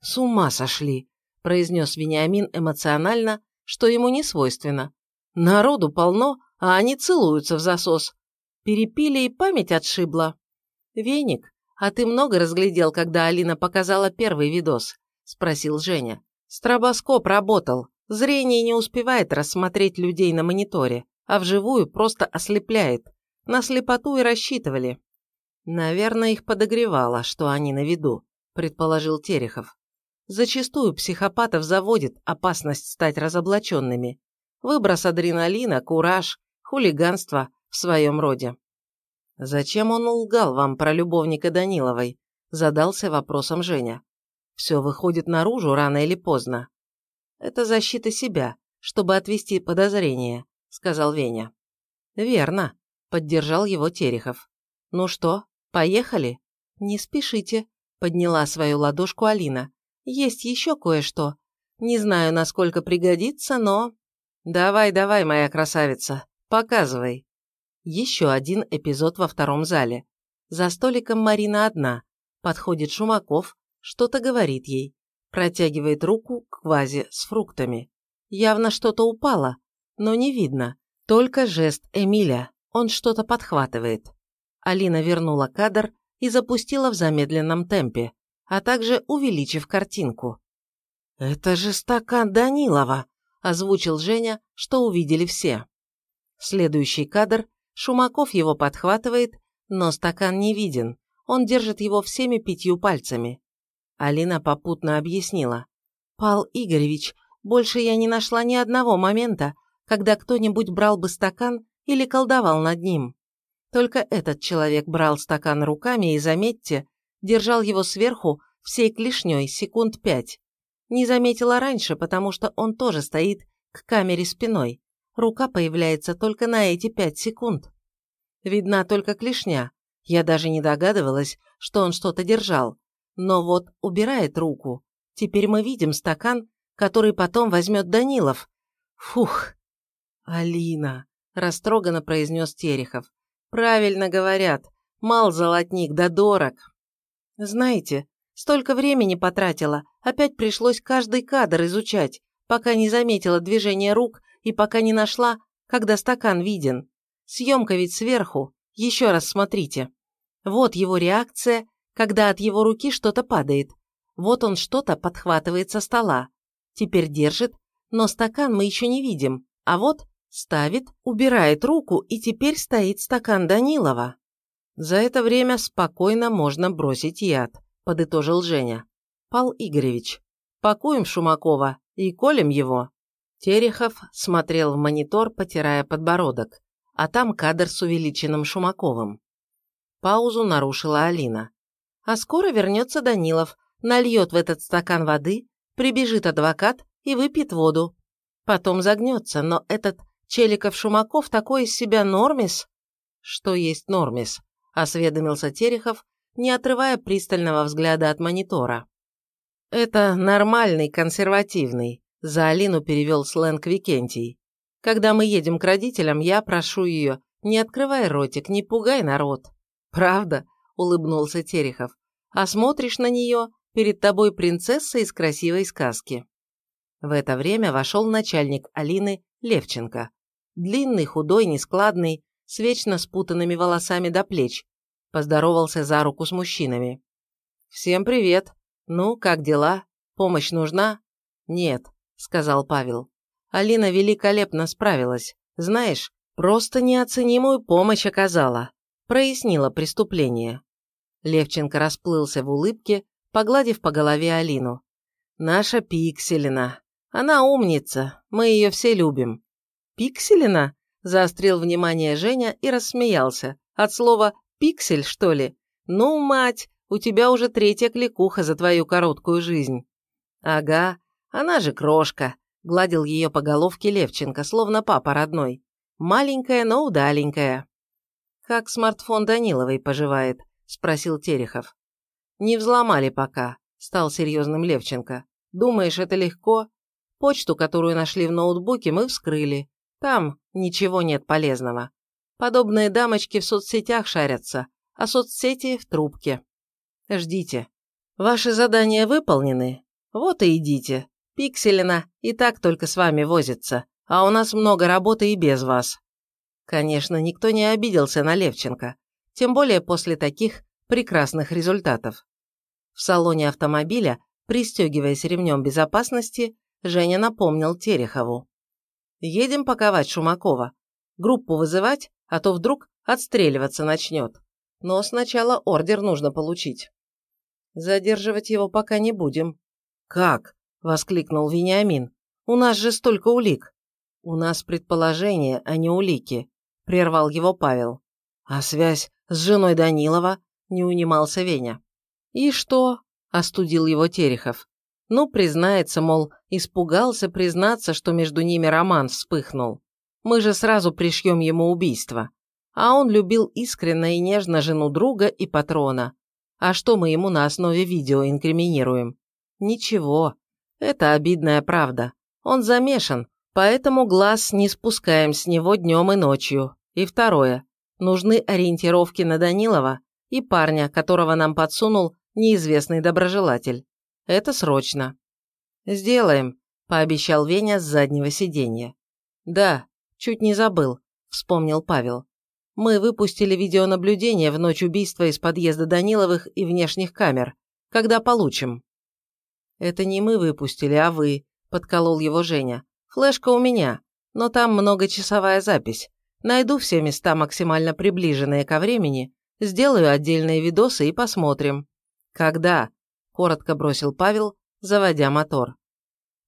«С ума сошли», – произнес Вениамин эмоционально, что ему не свойственно. «Народу полно, а они целуются в засос. Перепили и память отшибла». «Веник, а ты много разглядел, когда Алина показала первый видос?» – спросил Женя. «Стробоскоп работал. Зрение не успевает рассмотреть людей на мониторе а вживую просто ослепляет. На слепоту и рассчитывали. Наверное, их подогревало, что они на виду, предположил Терехов. Зачастую психопатов заводит опасность стать разоблаченными. Выброс адреналина, кураж, хулиганство в своем роде. «Зачем он лгал вам про любовника Даниловой?» – задался вопросом Женя. «Все выходит наружу рано или поздно. Это защита себя, чтобы отвести подозрения сказал Веня. «Верно», – поддержал его Терехов. «Ну что, поехали?» «Не спешите», – подняла свою ладошку Алина. «Есть еще кое-что. Не знаю, насколько пригодится, но...» «Давай, давай, моя красавица, показывай». Еще один эпизод во втором зале. За столиком Марина одна. Подходит Шумаков, что-то говорит ей. Протягивает руку к вазе с фруктами. Явно что-то упало, но не видно. Только жест Эмиля, он что-то подхватывает. Алина вернула кадр и запустила в замедленном темпе, а также увеличив картинку. «Это же стакан Данилова!» – озвучил Женя, что увидели все. Следующий кадр, Шумаков его подхватывает, но стакан не виден, он держит его всеми пятью пальцами. Алина попутно объяснила. «Пал Игоревич, больше я не нашла ни одного момента, когда кто-нибудь брал бы стакан или колдовал над ним. Только этот человек брал стакан руками и, заметьте, держал его сверху всей клешней секунд пять. Не заметила раньше, потому что он тоже стоит к камере спиной. Рука появляется только на эти пять секунд. Видна только клешня. Я даже не догадывалась, что он что-то держал. Но вот убирает руку. Теперь мы видим стакан, который потом возьмет Данилов. Фух, «Алина», – растроганно произнес Терехов. «Правильно говорят. Мал золотник, да дорог». «Знаете, столько времени потратила, опять пришлось каждый кадр изучать, пока не заметила движение рук и пока не нашла, когда стакан виден. Съемка ведь сверху, еще раз смотрите. Вот его реакция, когда от его руки что-то падает. Вот он что-то подхватывает со стола. Теперь держит, но стакан мы еще не видим. А вот Ставит, убирает руку, и теперь стоит стакан Данилова. За это время спокойно можно бросить яд, подытожил Женя. Пал Игоревич, пакуем Шумакова и колем его. Терехов смотрел в монитор, потирая подбородок, а там кадр с увеличенным Шумаковым. Паузу нарушила Алина. А скоро вернется Данилов, нальет в этот стакан воды, прибежит адвокат и выпьет воду. Потом загнется, но этот Челиков-Шумаков такой из себя нормис? Что есть нормис? Осведомился Терехов, не отрывая пристального взгляда от монитора. Это нормальный, консервативный. За Алину перевел сленг Викентий. Когда мы едем к родителям, я прошу ее, не открывай ротик, не пугай народ. Правда? Улыбнулся Терехов. А смотришь на нее, перед тобой принцесса из красивой сказки. В это время вошел начальник Алины Левченко. Длинный, худой, нескладный, с вечно спутанными волосами до плеч. Поздоровался за руку с мужчинами. «Всем привет. Ну, как дела? Помощь нужна?» «Нет», – сказал Павел. «Алина великолепно справилась. Знаешь, просто неоценимую помощь оказала. Прояснила преступление». Левченко расплылся в улыбке, погладив по голове Алину. «Наша Пикселина. Она умница, мы ее все любим». «Пикселина?» – заострил внимание Женя и рассмеялся. От слова «пиксель», что ли? «Ну, мать, у тебя уже третья кликуха за твою короткую жизнь». «Ага, она же крошка», – гладил ее по головке Левченко, словно папа родной. «Маленькая, но удаленькая». «Как смартфон Даниловой поживает?» – спросил Терехов. «Не взломали пока», – стал серьезным Левченко. «Думаешь, это легко? Почту, которую нашли в ноутбуке, мы вскрыли. Там ничего нет полезного. Подобные дамочки в соцсетях шарятся, а соцсети в трубке. Ждите. Ваши задания выполнены? Вот и идите. Пикселина и так только с вами возится, а у нас много работы и без вас. Конечно, никто не обиделся на Левченко, тем более после таких прекрасных результатов. В салоне автомобиля, пристегиваясь ремнем безопасности, Женя напомнил Терехову. «Едем паковать Шумакова. Группу вызывать, а то вдруг отстреливаться начнет. Но сначала ордер нужно получить». «Задерживать его пока не будем». «Как?» – воскликнул Вениамин. «У нас же столько улик». «У нас предположения, а не улики», – прервал его Павел. «А связь с женой Данилова?» – не унимался Веня. «И что?» – остудил его Терехов. Ну, признается, мол, испугался признаться, что между ними роман вспыхнул. Мы же сразу пришьем ему убийство. А он любил искренне и нежно жену друга и патрона. А что мы ему на основе видео инкриминируем? Ничего. Это обидная правда. Он замешан, поэтому глаз не спускаем с него днем и ночью. И второе. Нужны ориентировки на Данилова и парня, которого нам подсунул неизвестный доброжелатель. Это срочно». «Сделаем», – пообещал Веня с заднего сиденья. «Да, чуть не забыл», – вспомнил Павел. «Мы выпустили видеонаблюдение в ночь убийства из подъезда Даниловых и внешних камер. Когда получим?» «Это не мы выпустили, а вы», – подколол его Женя. «Флешка у меня, но там многочасовая запись. Найду все места, максимально приближенные ко времени, сделаю отдельные видосы и посмотрим». «Когда?» коротко бросил Павел, заводя мотор.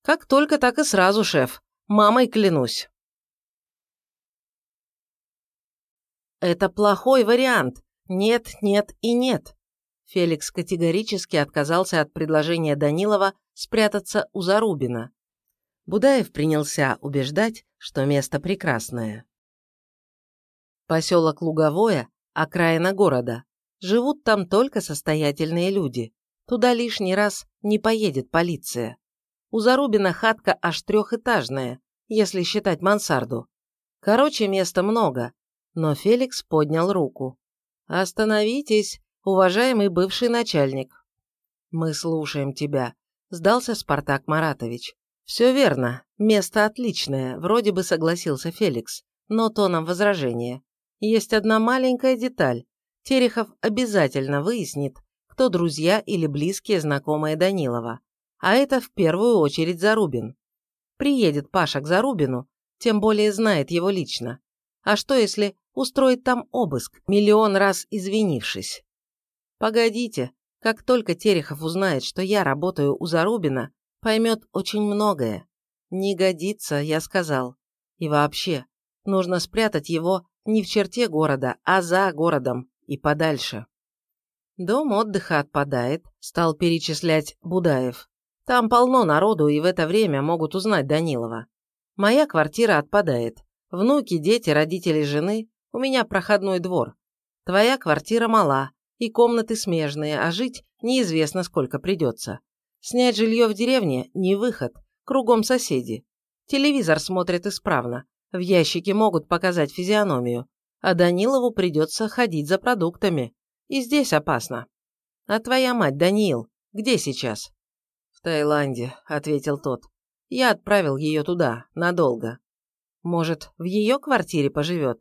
«Как только, так и сразу, шеф. Мамой клянусь». «Это плохой вариант. Нет, нет и нет». Феликс категорически отказался от предложения Данилова спрятаться у Зарубина. Будаев принялся убеждать, что место прекрасное. Поселок Луговое – окраина города. Живут там только состоятельные люди. Туда лишний раз не поедет полиция. У Зарубина хатка аж трехэтажная, если считать мансарду. Короче, места много. Но Феликс поднял руку. «Остановитесь, уважаемый бывший начальник». «Мы слушаем тебя», – сдался Спартак Маратович. «Все верно, место отличное», – вроде бы согласился Феликс, но тоном возражения. «Есть одна маленькая деталь. Терехов обязательно выяснит, кто друзья или близкие знакомые Данилова. А это в первую очередь Зарубин. Приедет Паша к Зарубину, тем более знает его лично. А что если устроить там обыск, миллион раз извинившись? Погодите, как только Терехов узнает, что я работаю у Зарубина, поймет очень многое. Не годится, я сказал. И вообще, нужно спрятать его не в черте города, а за городом и подальше. Дом отдыха отпадает, стал перечислять Будаев. Там полно народу, и в это время могут узнать Данилова. Моя квартира отпадает. Внуки, дети, родители жены. У меня проходной двор. Твоя квартира мала, и комнаты смежные, а жить неизвестно сколько придется. Снять жилье в деревне – не выход, кругом соседи. Телевизор смотрит исправно, в ящике могут показать физиономию, а Данилову придется ходить за продуктами. И здесь опасно. А твоя мать, Даниил, где сейчас? В Таиланде, ответил тот. Я отправил ее туда, надолго. Может, в ее квартире поживет?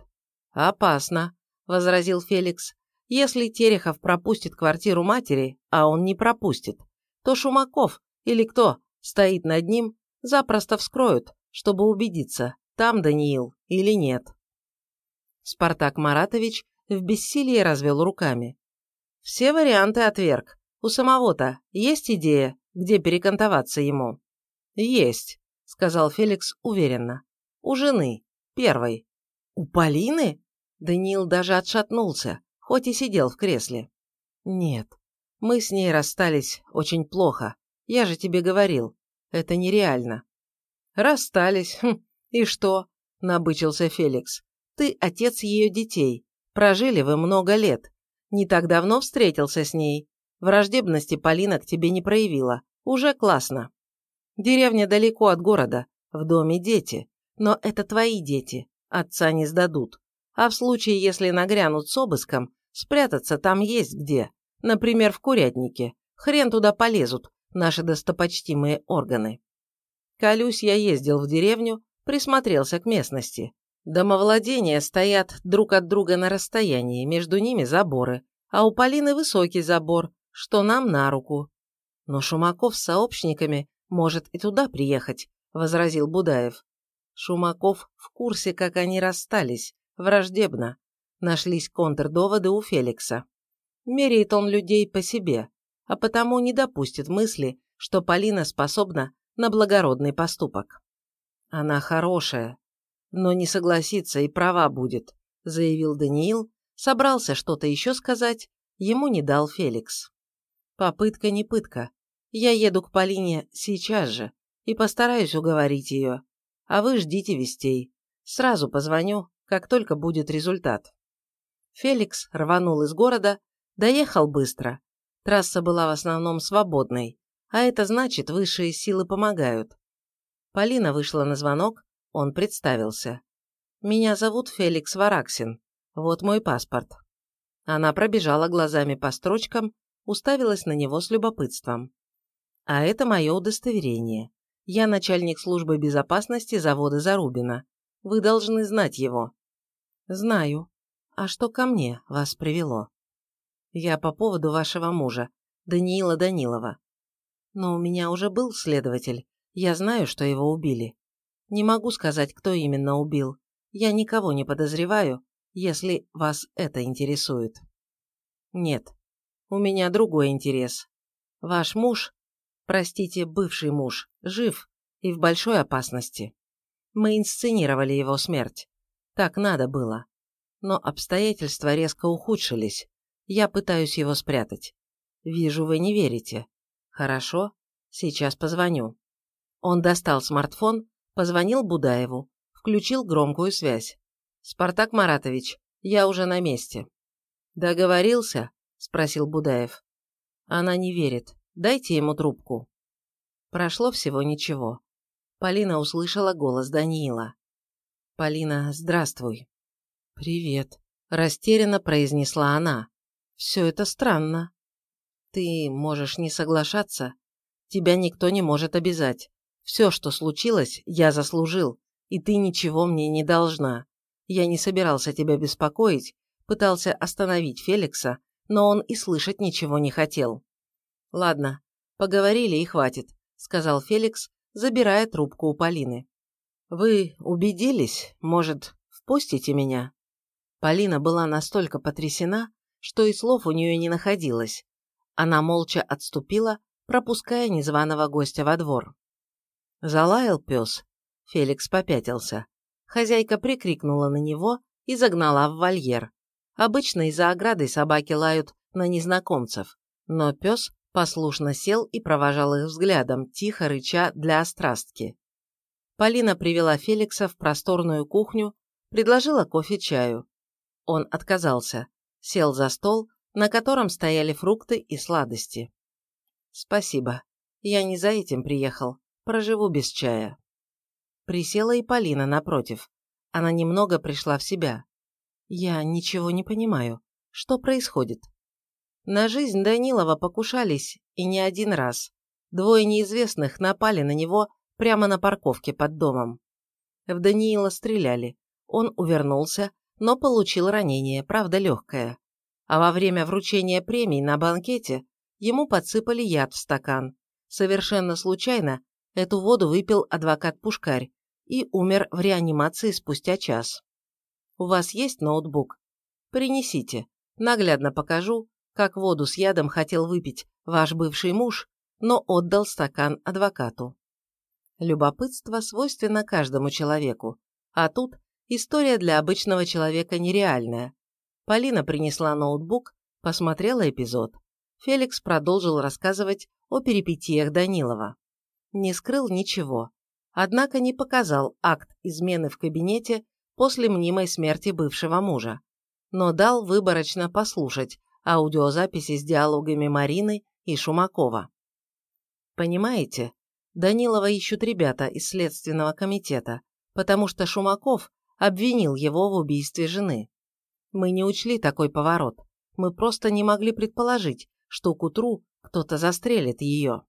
Опасно, возразил Феликс. Если Терехов пропустит квартиру матери, а он не пропустит, то Шумаков или кто стоит над ним Запросто вскроют, чтобы убедиться, там Даниил или нет. Спартак Маратович в бессилии развел руками. Все варианты отверг. У самого-то есть идея, где перекантоваться ему? Есть, сказал Феликс уверенно. У жены, первой. У Полины? Даниил даже отшатнулся, хоть и сидел в кресле. Нет, мы с ней расстались очень плохо. Я же тебе говорил, это нереально. Расстались. Хм, и что? Набычился Феликс. Ты отец ее детей. Прожили вы много лет. Не так давно встретился с ней. Враждебности Полина к тебе не проявила. Уже классно. Деревня далеко от города. В доме дети. Но это твои дети. Отца не сдадут. А в случае, если нагрянут с обыском, спрятаться там есть где. Например, в курятнике. Хрен туда полезут наши достопочтимые органы. Колюсь, я ездил в деревню, присмотрелся к местности. Домовладения стоят друг от друга на расстоянии, между ними заборы, а у Полины высокий забор, что нам на руку. Но Шумаков с сообщниками может и туда приехать, возразил Будаев. Шумаков в курсе, как они расстались, враждебно. Нашлись контрдоводы у Феликса. Меряет он людей по себе, а потому не допустит мысли, что Полина способна на благородный поступок. Она хорошая, но не согласится и права будет», – заявил Даниил, собрался что-то еще сказать, ему не дал Феликс. «Попытка не пытка. Я еду к Полине сейчас же и постараюсь уговорить ее, а вы ждите вестей. Сразу позвоню, как только будет результат». Феликс рванул из города, доехал быстро. Трасса была в основном свободной, а это значит, высшие силы помогают. Полина вышла на звонок, он представился. «Меня зовут Феликс Вараксин. Вот мой паспорт». Она пробежала глазами по строчкам, уставилась на него с любопытством. «А это мое удостоверение. Я начальник службы безопасности завода Зарубина. Вы должны знать его». «Знаю. А что ко мне вас привело?» «Я по поводу вашего мужа, Даниила Данилова. Но у меня уже был следователь. Я знаю, что его убили. Не могу сказать, кто именно убил. Я никого не подозреваю, если вас это интересует. Нет, у меня другой интерес. Ваш муж, простите, бывший муж, жив и в большой опасности. Мы инсценировали его смерть. Так надо было. Но обстоятельства резко ухудшились. Я пытаюсь его спрятать. Вижу, вы не верите. Хорошо, сейчас позвоню. Он достал смартфон Позвонил Будаеву, включил громкую связь. «Спартак Маратович, я уже на месте». «Договорился?» – спросил Будаев. «Она не верит. Дайте ему трубку». Прошло всего ничего. Полина услышала голос Даниила. «Полина, здравствуй». «Привет», – растерянно произнесла она. «Все это странно. Ты можешь не соглашаться. Тебя никто не может обязать. Все, что случилось, я заслужил, и ты ничего мне не должна. Я не собирался тебя беспокоить, пытался остановить Феликса, но он и слышать ничего не хотел. Ладно, поговорили и хватит, сказал Феликс, забирая трубку у Полины. Вы убедились, может, впустите меня? Полина была настолько потрясена, что и слов у нее не находилось. Она молча отступила, пропуская незваного гостя во двор. Залаял пес. Феликс попятился. Хозяйка прикрикнула на него и загнала в вольер. Обычно из-за ограды собаки лают на незнакомцев, но пес послушно сел и провожал их взглядом, тихо рыча для острастки. Полина привела Феликса в просторную кухню, предложила кофе-чаю. Он отказался, сел за стол, на котором стояли фрукты и сладости. «Спасибо, я не за этим приехал. Проживу без чая. Присела и Полина напротив. Она немного пришла в себя. Я ничего не понимаю. Что происходит? На жизнь Данилова покушались, и не один раз. Двое неизвестных напали на него прямо на парковке под домом. В Даниила стреляли. Он увернулся, но получил ранение, правда легкое. А во время вручения премий на банкете ему подсыпали яд в стакан. Совершенно случайно Эту воду выпил адвокат Пушкарь и умер в реанимации спустя час. У вас есть ноутбук? Принесите. Наглядно покажу, как воду с ядом хотел выпить ваш бывший муж, но отдал стакан адвокату. Любопытство свойственно каждому человеку, а тут история для обычного человека нереальная. Полина принесла ноутбук, посмотрела эпизод. Феликс продолжил рассказывать о перипетиях Данилова. Не скрыл ничего, однако не показал акт измены в кабинете после мнимой смерти бывшего мужа, но дал выборочно послушать аудиозаписи с диалогами Марины и Шумакова. Понимаете, Данилова ищут ребята из Следственного комитета, потому что Шумаков обвинил его в убийстве жены. Мы не учли такой поворот. Мы просто не могли предположить, что к утру кто-то застрелит ее.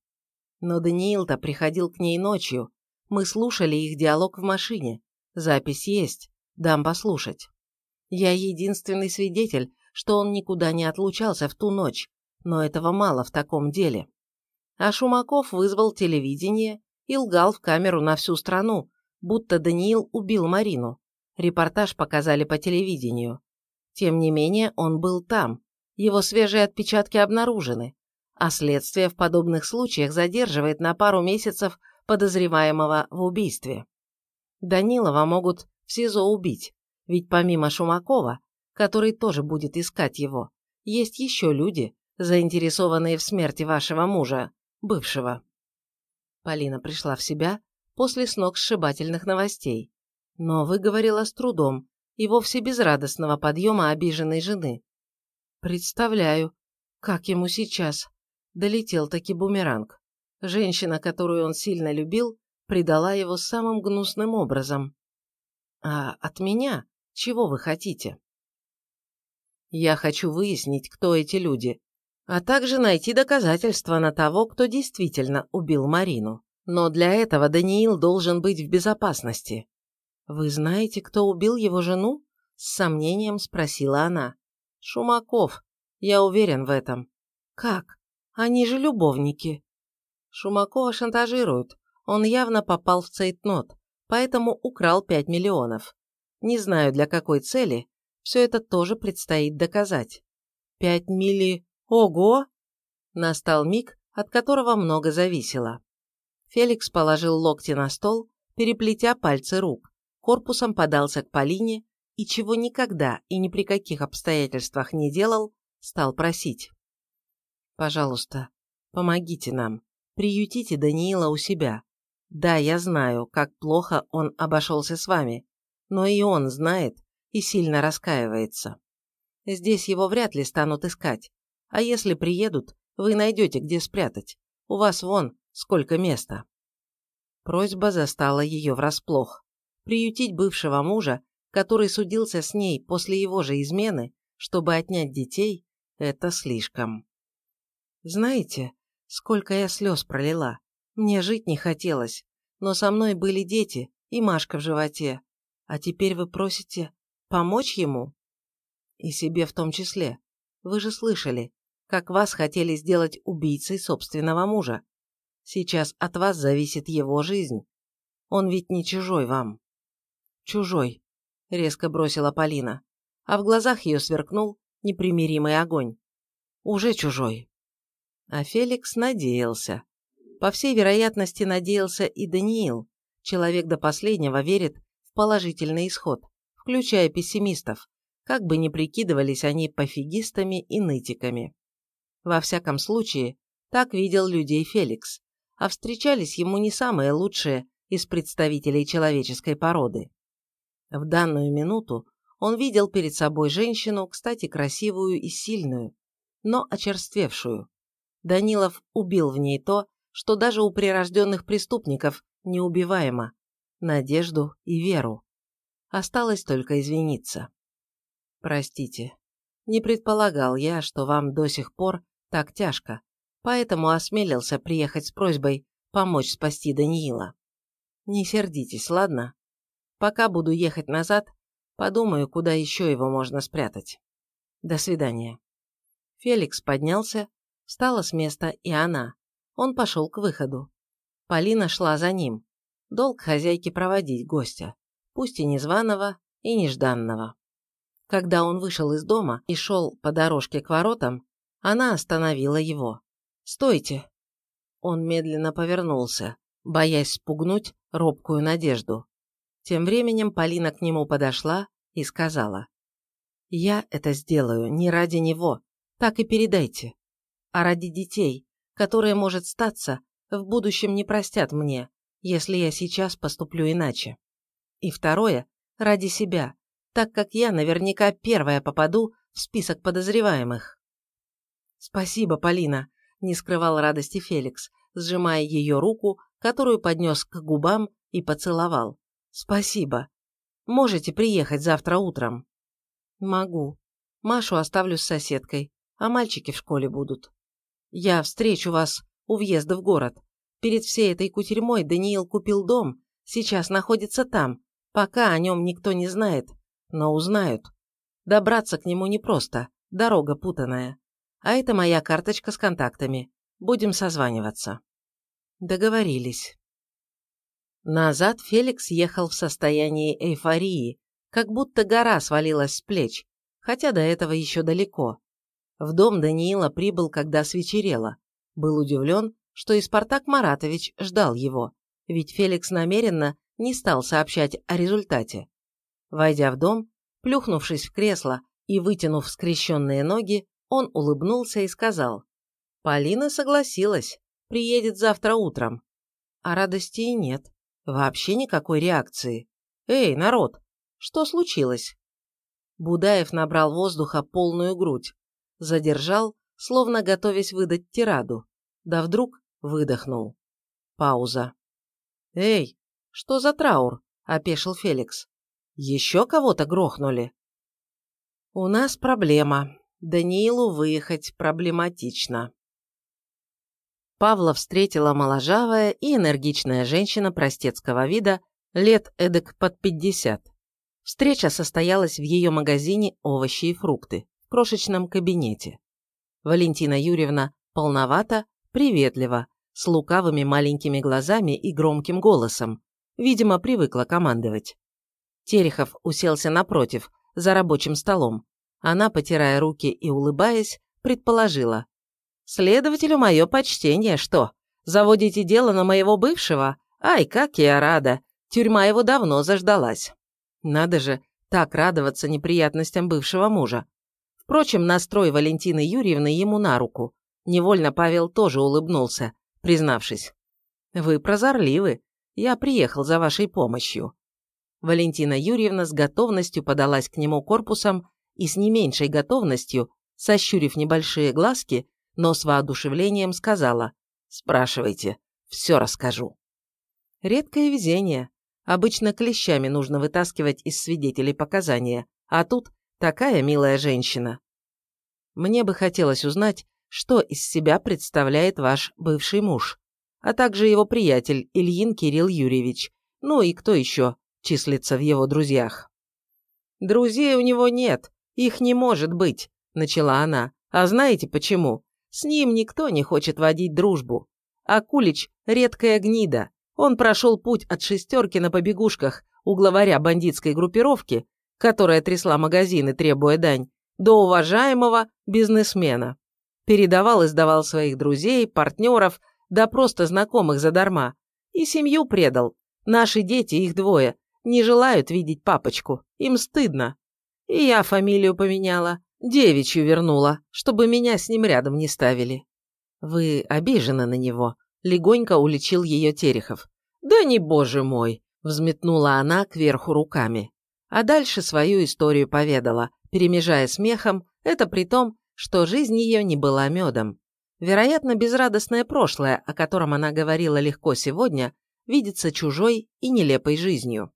Но Даниил-то приходил к ней ночью. Мы слушали их диалог в машине. Запись есть. Дам послушать. Я единственный свидетель, что он никуда не отлучался в ту ночь, но этого мало в таком деле. А Шумаков вызвал телевидение и лгал в камеру на всю страну, будто Даниил убил Марину. Репортаж показали по телевидению. Тем не менее, он был там. Его свежие отпечатки обнаружены. А следствие в подобных случаях задерживает на пару месяцев подозреваемого в убийстве. Данилова могут в СИЗО убить, ведь помимо Шумакова, который тоже будет искать его, есть еще люди, заинтересованные в смерти вашего мужа, бывшего. Полина пришла в себя после сногсшибательных новостей, но выговорила с трудом и вовсе без радостного подъема обиженной жены. Представляю, как ему сейчас. Долетел таки бумеранг. Женщина, которую он сильно любил, предала его самым гнусным образом. А от меня чего вы хотите? Я хочу выяснить, кто эти люди, а также найти доказательства на того, кто действительно убил Марину. Но для этого Даниил должен быть в безопасности. «Вы знаете, кто убил его жену?» – с сомнением спросила она. «Шумаков. Я уверен в этом». «Как? Они же любовники». Шумакова шантажируют. Он явно попал в цейтнот, поэтому украл 5 миллионов. Не знаю, для какой цели. Все это тоже предстоит доказать. Пять милли... Ого! Настал миг, от которого много зависело. Феликс положил локти на стол, переплетя пальцы рук, корпусом подался к Полине и, чего никогда и ни при каких обстоятельствах не делал, стал просить. «Пожалуйста, помогите нам, приютите Даниила у себя. Да, я знаю, как плохо он обошелся с вами, но и он знает и сильно раскаивается. Здесь его вряд ли станут искать, а если приедут, вы найдете, где спрятать. У вас вон сколько места. Просьба застала ее врасплох. Приютить бывшего мужа, который судился с ней после его же измены, чтобы отнять детей, это слишком. Знаете, сколько я слез пролила. Мне жить не хотелось, но со мной были дети и Машка в животе. А теперь вы просите помочь ему? И себе в том числе. Вы же слышали, как вас хотели сделать убийцей собственного мужа. Сейчас от вас зависит его жизнь. Он ведь не чужой вам. Чужой, резко бросила Полина, а в глазах ее сверкнул непримиримый огонь. Уже чужой. А Феликс надеялся. По всей вероятности, надеялся и Даниил. Человек до последнего верит в положительный исход, включая пессимистов, как бы ни прикидывались они пофигистами и нытиками. Во всяком случае, так видел людей Феликс, а встречались ему не самые лучшие из представителей человеческой породы. В данную минуту он видел перед собой женщину, кстати, красивую и сильную, но очерствевшую. Данилов убил в ней то, что даже у прирожденных преступников неубиваемо – надежду и веру. Осталось только извиниться. Простите, не предполагал я, что вам до сих пор так тяжко, поэтому осмелился приехать с просьбой помочь спасти Даниила. Не сердитесь, ладно? Пока буду ехать назад, подумаю, куда еще его можно спрятать. До свидания. Феликс поднялся, встала с места и она. Он пошел к выходу. Полина шла за ним. Долг хозяйки проводить гостя, пусть и незваного, и нежданного. Когда он вышел из дома и шел по дорожке к воротам, она остановила его. «Стойте!» Он медленно повернулся, боясь спугнуть робкую надежду. Тем временем Полина к нему подошла и сказала. «Я это сделаю не ради него, так и передайте, а ради детей, которые, может статься, в будущем не простят мне, если я сейчас поступлю иначе. И второе, ради себя, так как я наверняка первая попаду в список подозреваемых. «Спасибо, Полина», – не скрывал радости Феликс, сжимая ее руку, которую поднес к губам и поцеловал. «Спасибо. Можете приехать завтра утром?» «Могу. Машу оставлю с соседкой, а мальчики в школе будут. Я встречу вас у въезда в город. Перед всей этой кутерьмой Даниил купил дом, сейчас находится там, пока о нем никто не знает, но узнают. Добраться к нему непросто, дорога путанная. А это моя карточка с контактами. Будем созваниваться. Договорились. Назад Феликс ехал в состоянии эйфории, как будто гора свалилась с плеч, хотя до этого еще далеко. В дом Даниила прибыл, когда свечерело. Был удивлен, что и Спартак Маратович ждал его, ведь Феликс намеренно не стал сообщать о результате. Войдя в дом, плюхнувшись в кресло и вытянув скрещенные ноги, он улыбнулся и сказал, «Полина согласилась, приедет завтра утром». А радости и нет, вообще никакой реакции. «Эй, народ, что случилось?» Будаев набрал воздуха полную грудь, задержал, словно готовясь выдать тираду, да вдруг выдохнул. Пауза. «Эй, что за траур?» – опешил Феликс. Еще кого-то грохнули? У нас проблема. Даниилу выехать проблематично. Павла встретила моложавая и энергичная женщина простецкого вида, лет эдак под 50. Встреча состоялась в ее магазине «Овощи и фрукты» в крошечном кабинете. Валентина Юрьевна полновата, приветлива, с лукавыми маленькими глазами и громким голосом, видимо, привыкла командовать. Терехов уселся напротив, за рабочим столом. Она, потирая руки и улыбаясь, предположила. «Следователю мое почтение, что? Заводите дело на моего бывшего? Ай, как я рада! Тюрьма его давно заждалась». Надо же, так радоваться неприятностям бывшего мужа. Впрочем, настрой Валентины Юрьевны ему на руку. Невольно Павел тоже улыбнулся, признавшись. «Вы прозорливы. Я приехал за вашей помощью. Валентина Юрьевна с готовностью подалась к нему корпусом и с не меньшей готовностью, сощурив небольшие глазки, но с воодушевлением сказала «Спрашивайте, все расскажу». Редкое везение. Обычно клещами нужно вытаскивать из свидетелей показания, а тут такая милая женщина. Мне бы хотелось узнать, что из себя представляет ваш бывший муж, а также его приятель Ильин Кирилл Юрьевич, ну и кто еще, числится в его друзьях. «Друзей у него нет, их не может быть», – начала она. «А знаете почему? С ним никто не хочет водить дружбу. А Кулич – редкая гнида. Он прошел путь от шестерки на побегушках у главаря бандитской группировки, которая трясла магазины, требуя дань, до уважаемого бизнесмена. Передавал и сдавал своих друзей, партнеров, да просто знакомых задарма. И семью предал. Наши дети, их двое, не желают видеть папочку, им стыдно. И я фамилию поменяла, девичью вернула, чтобы меня с ним рядом не ставили. Вы обижены на него, легонько уличил ее Терехов. Да не боже мой, взметнула она кверху руками. А дальше свою историю поведала, перемежая смехом, это при том, что жизнь ее не была медом. Вероятно, безрадостное прошлое, о котором она говорила легко сегодня, видится чужой и нелепой жизнью.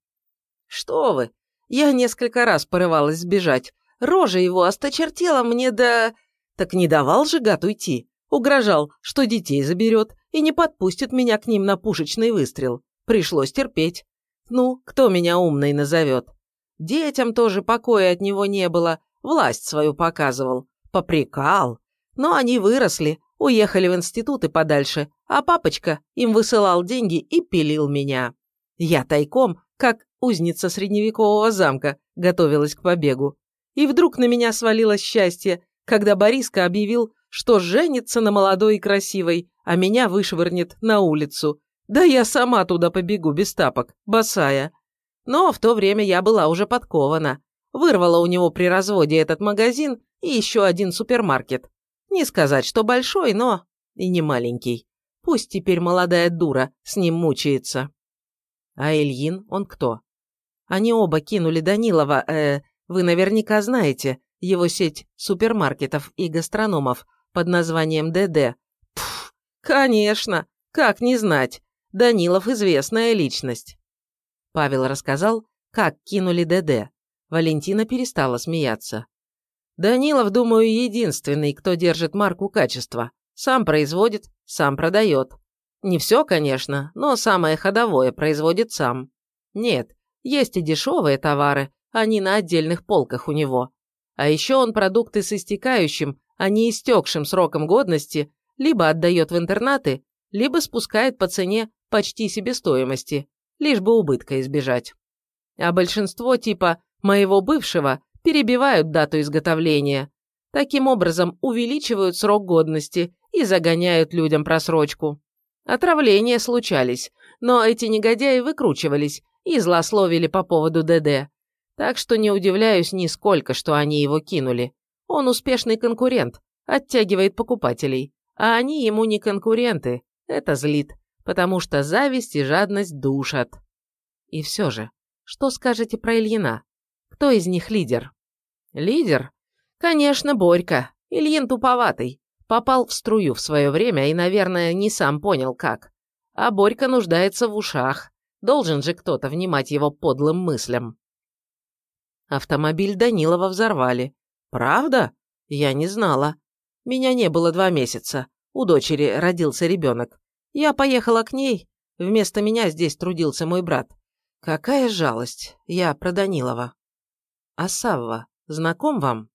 «Что вы! Я несколько раз порывалась сбежать. Рожа его осточертела мне да... Так не давал же гад уйти. Угрожал, что детей заберет и не подпустит меня к ним на пушечный выстрел. Пришлось терпеть. Ну, кто меня умной назовет? Детям тоже покоя от него не было, власть свою показывал. Попрекал. Но они выросли, Уехали в институт и подальше, а папочка им высылал деньги и пилил меня. Я тайком, как узница средневекового замка, готовилась к побегу. И вдруг на меня свалилось счастье, когда Бориска объявил, что женится на молодой и красивой, а меня вышвырнет на улицу. Да я сама туда побегу без тапок, босая. Но в то время я была уже подкована. Вырвала у него при разводе этот магазин и еще один супермаркет. Не сказать, что большой, но и не маленький. Пусть теперь молодая дура с ним мучается. А Ильин, он кто? Они оба кинули Данилова, э, вы наверняка знаете, его сеть супермаркетов и гастрономов под названием ДД. Пф, конечно, как не знать. Данилов известная личность. Павел рассказал, как кинули ДД. Валентина перестала смеяться. Данилов, думаю, единственный, кто держит марку качества. Сам производит, сам продает. Не все, конечно, но самое ходовое производит сам. Нет, есть и дешевые товары, они на отдельных полках у него. А еще он продукты с истекающим, а не истекшим сроком годности либо отдает в интернаты, либо спускает по цене почти себестоимости, лишь бы убытка избежать. А большинство типа «моего бывшего» перебивают дату изготовления. Таким образом увеличивают срок годности и загоняют людям просрочку. Отравления случались, но эти негодяи выкручивались и злословили по поводу ДД. Так что не удивляюсь нисколько, что они его кинули. Он успешный конкурент, оттягивает покупателей. А они ему не конкуренты. Это злит, потому что зависть и жадность душат. И все же, что скажете про Ильина? Кто из них лидер? Лидер? Конечно, Борька. Ильин туповатый. Попал в струю в свое время и, наверное, не сам понял, как. А Борька нуждается в ушах. Должен же кто-то внимать его подлым мыслям. Автомобиль Данилова взорвали. Правда? Я не знала. Меня не было два месяца. У дочери родился ребенок. Я поехала к ней. Вместо меня здесь трудился мой брат. Какая жалость. Я про Данилова. А Савва знаком вам?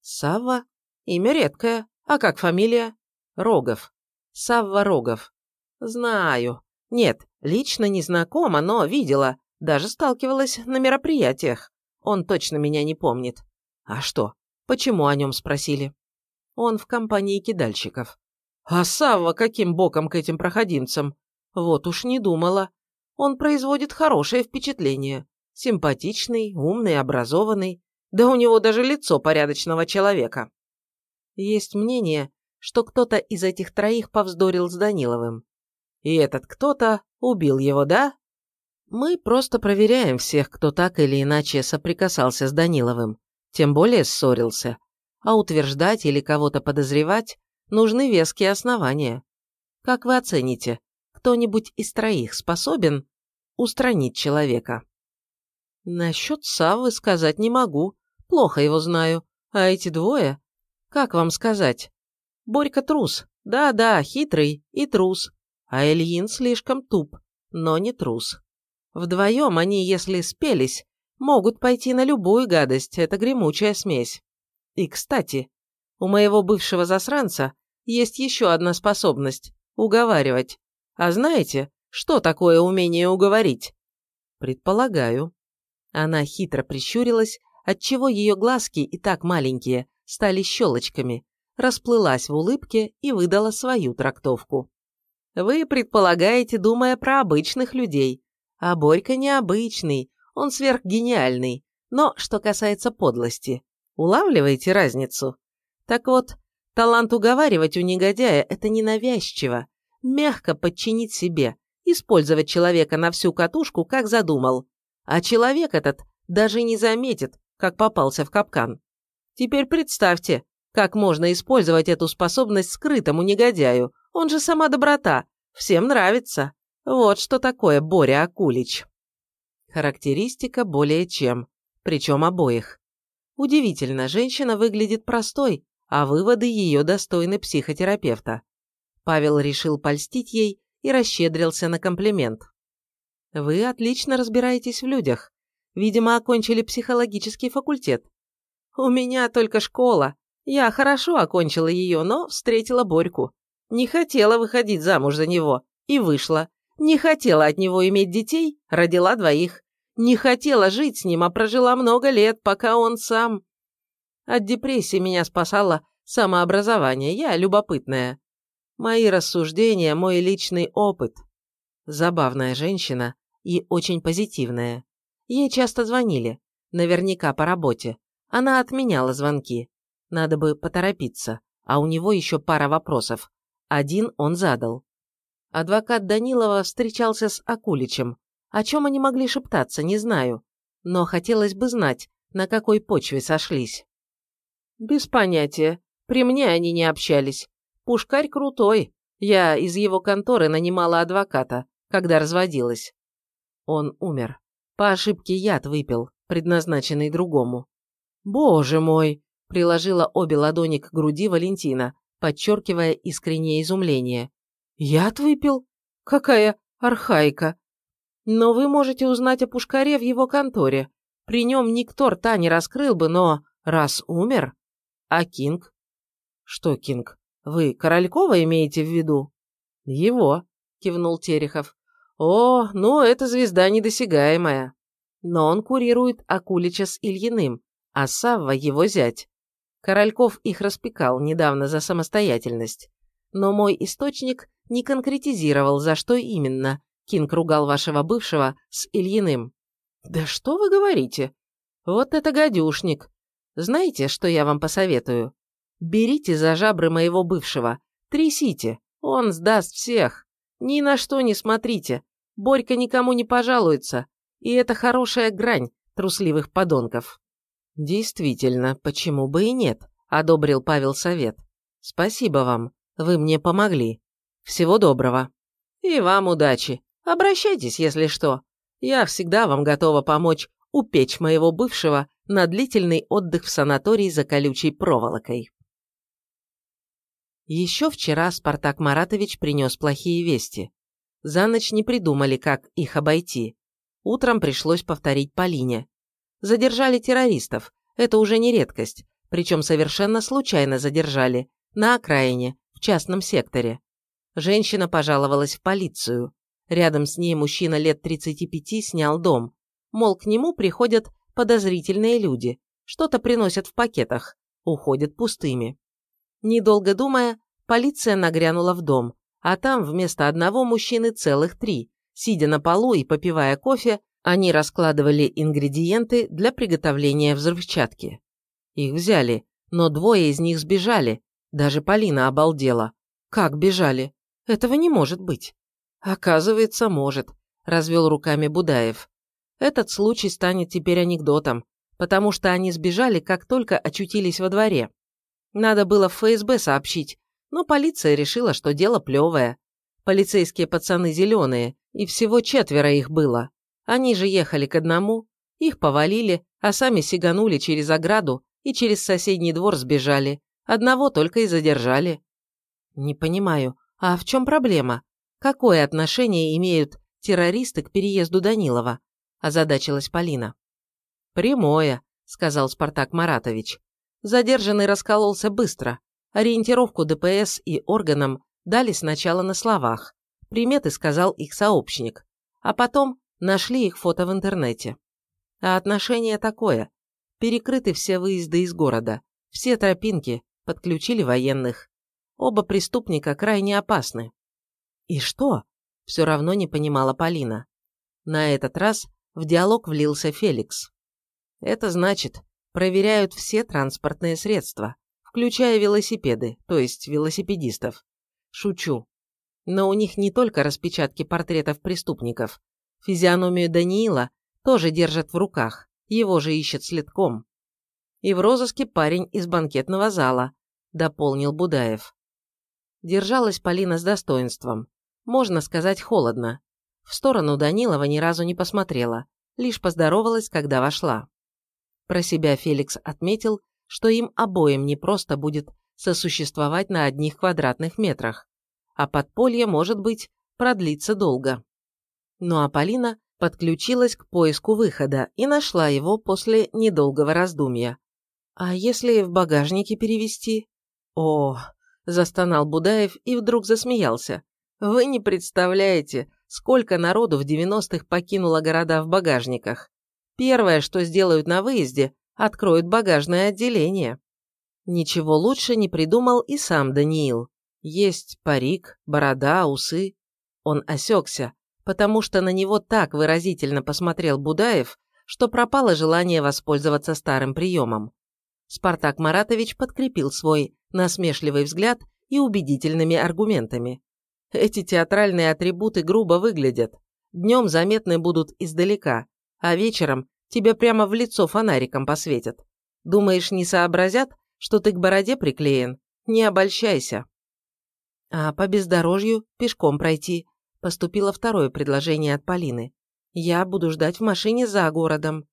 Савва? Имя редкое. А как фамилия? Рогов. Савва Рогов. Знаю. Нет, лично не знакома, но видела. Даже сталкивалась на мероприятиях. Он точно меня не помнит. А что? Почему о нем спросили? Он в компании кидальщиков. А Савва каким боком к этим проходимцам? Вот уж не думала. Он производит хорошее впечатление. Симпатичный, умный, образованный. Да у него даже лицо порядочного человека. Есть мнение, что кто-то из этих троих повздорил с Даниловым. И этот кто-то убил его, да? Мы просто проверяем всех, кто так или иначе соприкасался с Даниловым, тем более ссорился. А утверждать или кого-то подозревать нужны веские основания. Как вы оцените, кто-нибудь из троих способен устранить человека? Насчет Саввы сказать не могу, плохо его знаю. А эти двое? Как вам сказать? Борька трус, да-да, хитрый и трус. А Ильин слишком туп, но не трус. Вдвоем они, если спелись, могут пойти на любую гадость, это гремучая смесь. И, кстати, у моего бывшего засранца есть еще одна способность – уговаривать. А знаете, что такое умение уговорить? Предполагаю. Она хитро прищурилась, отчего ее глазки, и так маленькие, стали щелочками, расплылась в улыбке и выдала свою трактовку. Вы предполагаете, думая про обычных людей. А Борька необычный, он сверхгениальный. Но что касается подлости, улавливаете разницу? Так вот, талант уговаривать у негодяя – это ненавязчиво, мягко подчинить себе, использовать человека на всю катушку, как задумал. А человек этот даже не заметит, как попался в капкан. Теперь представьте, как можно использовать эту способность скрытому негодяю. Он же сама доброта. Всем нравится. Вот что такое Боря Акулич. Характеристика более чем. Причем обоих. Удивительно, женщина выглядит простой, а выводы ее достойны психотерапевта. Павел решил польстить ей и расщедрился на комплимент. Вы отлично разбираетесь в людях. Видимо, окончили психологический факультет. У меня только школа. Я хорошо окончила ее, но встретила Борьку. Не хотела выходить замуж за него. И вышла. Не хотела от него иметь детей, родила двоих. Не хотела жить с ним, а прожила много лет, пока он сам... От депрессии меня спасало самообразование, я любопытная. Мои рассуждения, мой личный опыт. Забавная женщина и очень позитивная. Ей часто звонили, наверняка по работе. Она отменяла звонки. Надо бы поторопиться, а у него еще пара вопросов. Один он задал. Адвокат Данилова встречался с Акуличем. О чем они могли шептаться, не знаю. Но хотелось бы знать, на какой почве сошлись. Без понятия. При мне они не общались. Пушкарь крутой. Я из его конторы нанимала адвоката, когда разводилась. Он умер. По ошибке яд выпил, предназначенный другому. Боже мой! Приложила обе ладони к груди Валентина, подчеркивая искреннее изумление. «Яд выпил? Какая архаика! Но вы можете узнать о Пушкаре в его конторе. При нем никто рта не раскрыл бы, но раз умер... А Кинг? Что Кинг? Вы Королькова имеете в виду? Его, кивнул Терехов. О, ну, это звезда недосягаемая. Но он курирует Акулича с Ильиным, а Савва его зять. Корольков их распекал недавно за самостоятельность. Но мой источник не конкретизировал, за что именно Кинг ругал вашего бывшего с Ильиным. «Да что вы говорите? Вот это гадюшник! Знаете, что я вам посоветую? Берите за жабры моего бывшего, трясите, он сдаст всех. Ни на что не смотрите, Борька никому не пожалуется, и это хорошая грань трусливых подонков». «Действительно, почему бы и нет?» – одобрил Павел совет. «Спасибо вам, вы мне помогли. Всего доброго. И вам удачи. Обращайтесь, если что. Я всегда вам готова помочь упечь моего бывшего на длительный отдых в санатории за колючей проволокой». Еще вчера Спартак Маратович принес плохие вести. За ночь не придумали, как их обойти. Утром пришлось повторить Полине. Задержали террористов, это уже не редкость, причем совершенно случайно задержали, на окраине, в частном секторе. Женщина пожаловалась в полицию. Рядом с ней мужчина лет 35 снял дом. Мол, к нему приходят подозрительные люди, что-то приносят в пакетах, уходят пустыми. Недолго думая, полиция нагрянула в дом, а там вместо одного мужчины целых три. Сидя на полу и попивая кофе, они раскладывали ингредиенты для приготовления взрывчатки. Их взяли, но двое из них сбежали. Даже Полина обалдела. Как бежали? Этого не может быть. Оказывается, может, развел руками Будаев. Этот случай станет теперь анекдотом, потому что они сбежали, как только очутились во дворе. Надо было в ФСБ сообщить, но полиция решила, что дело плевое. Полицейские пацаны зеленые, и всего четверо их было. Они же ехали к одному, их повалили, а сами сиганули через ограду и через соседний двор сбежали. Одного только и задержали. Не понимаю, а в чем проблема? Какое отношение имеют террористы к переезду Данилова? Озадачилась Полина. Прямое, сказал Спартак Маратович. Задержанный раскололся быстро. Ориентировку ДПС и органам дали сначала на словах. Приметы сказал их сообщник. А потом Нашли их фото в интернете. А отношение такое. Перекрыты все выезды из города, все тропинки, подключили военных. Оба преступника крайне опасны. И что? Все равно не понимала Полина. На этот раз в диалог влился Феликс. Это значит, проверяют все транспортные средства, включая велосипеды, то есть велосипедистов. Шучу. Но у них не только распечатки портретов преступников, Физиономию Даниила тоже держат в руках, его же ищет следком. И в розыске парень из банкетного зала, дополнил Будаев. Держалась Полина с достоинством, можно сказать холодно. В сторону Данилова ни разу не посмотрела, лишь поздоровалась, когда вошла. Про себя Феликс отметил, что им обоим не просто будет сосуществовать на одних квадратных метрах, а подполье, может быть, продлится долго. Ну а Полина подключилась к поиску выхода и нашла его после недолгого раздумья. А если в багажнике перевести? О, застонал Будаев и вдруг засмеялся. Вы не представляете, сколько народу в 90-х покинуло города в багажниках. Первое, что сделают на выезде, откроют багажное отделение. Ничего лучше не придумал и сам Даниил. Есть парик, борода, усы. Он осекся, потому что на него так выразительно посмотрел Будаев, что пропало желание воспользоваться старым приемом. Спартак Маратович подкрепил свой насмешливый взгляд и убедительными аргументами. Эти театральные атрибуты грубо выглядят. Днем заметны будут издалека, а вечером тебе прямо в лицо фонариком посветят. Думаешь, не сообразят, что ты к бороде приклеен? Не обольщайся. А по бездорожью пешком пройти, поступило второе предложение от Полины. Я буду ждать в машине за городом.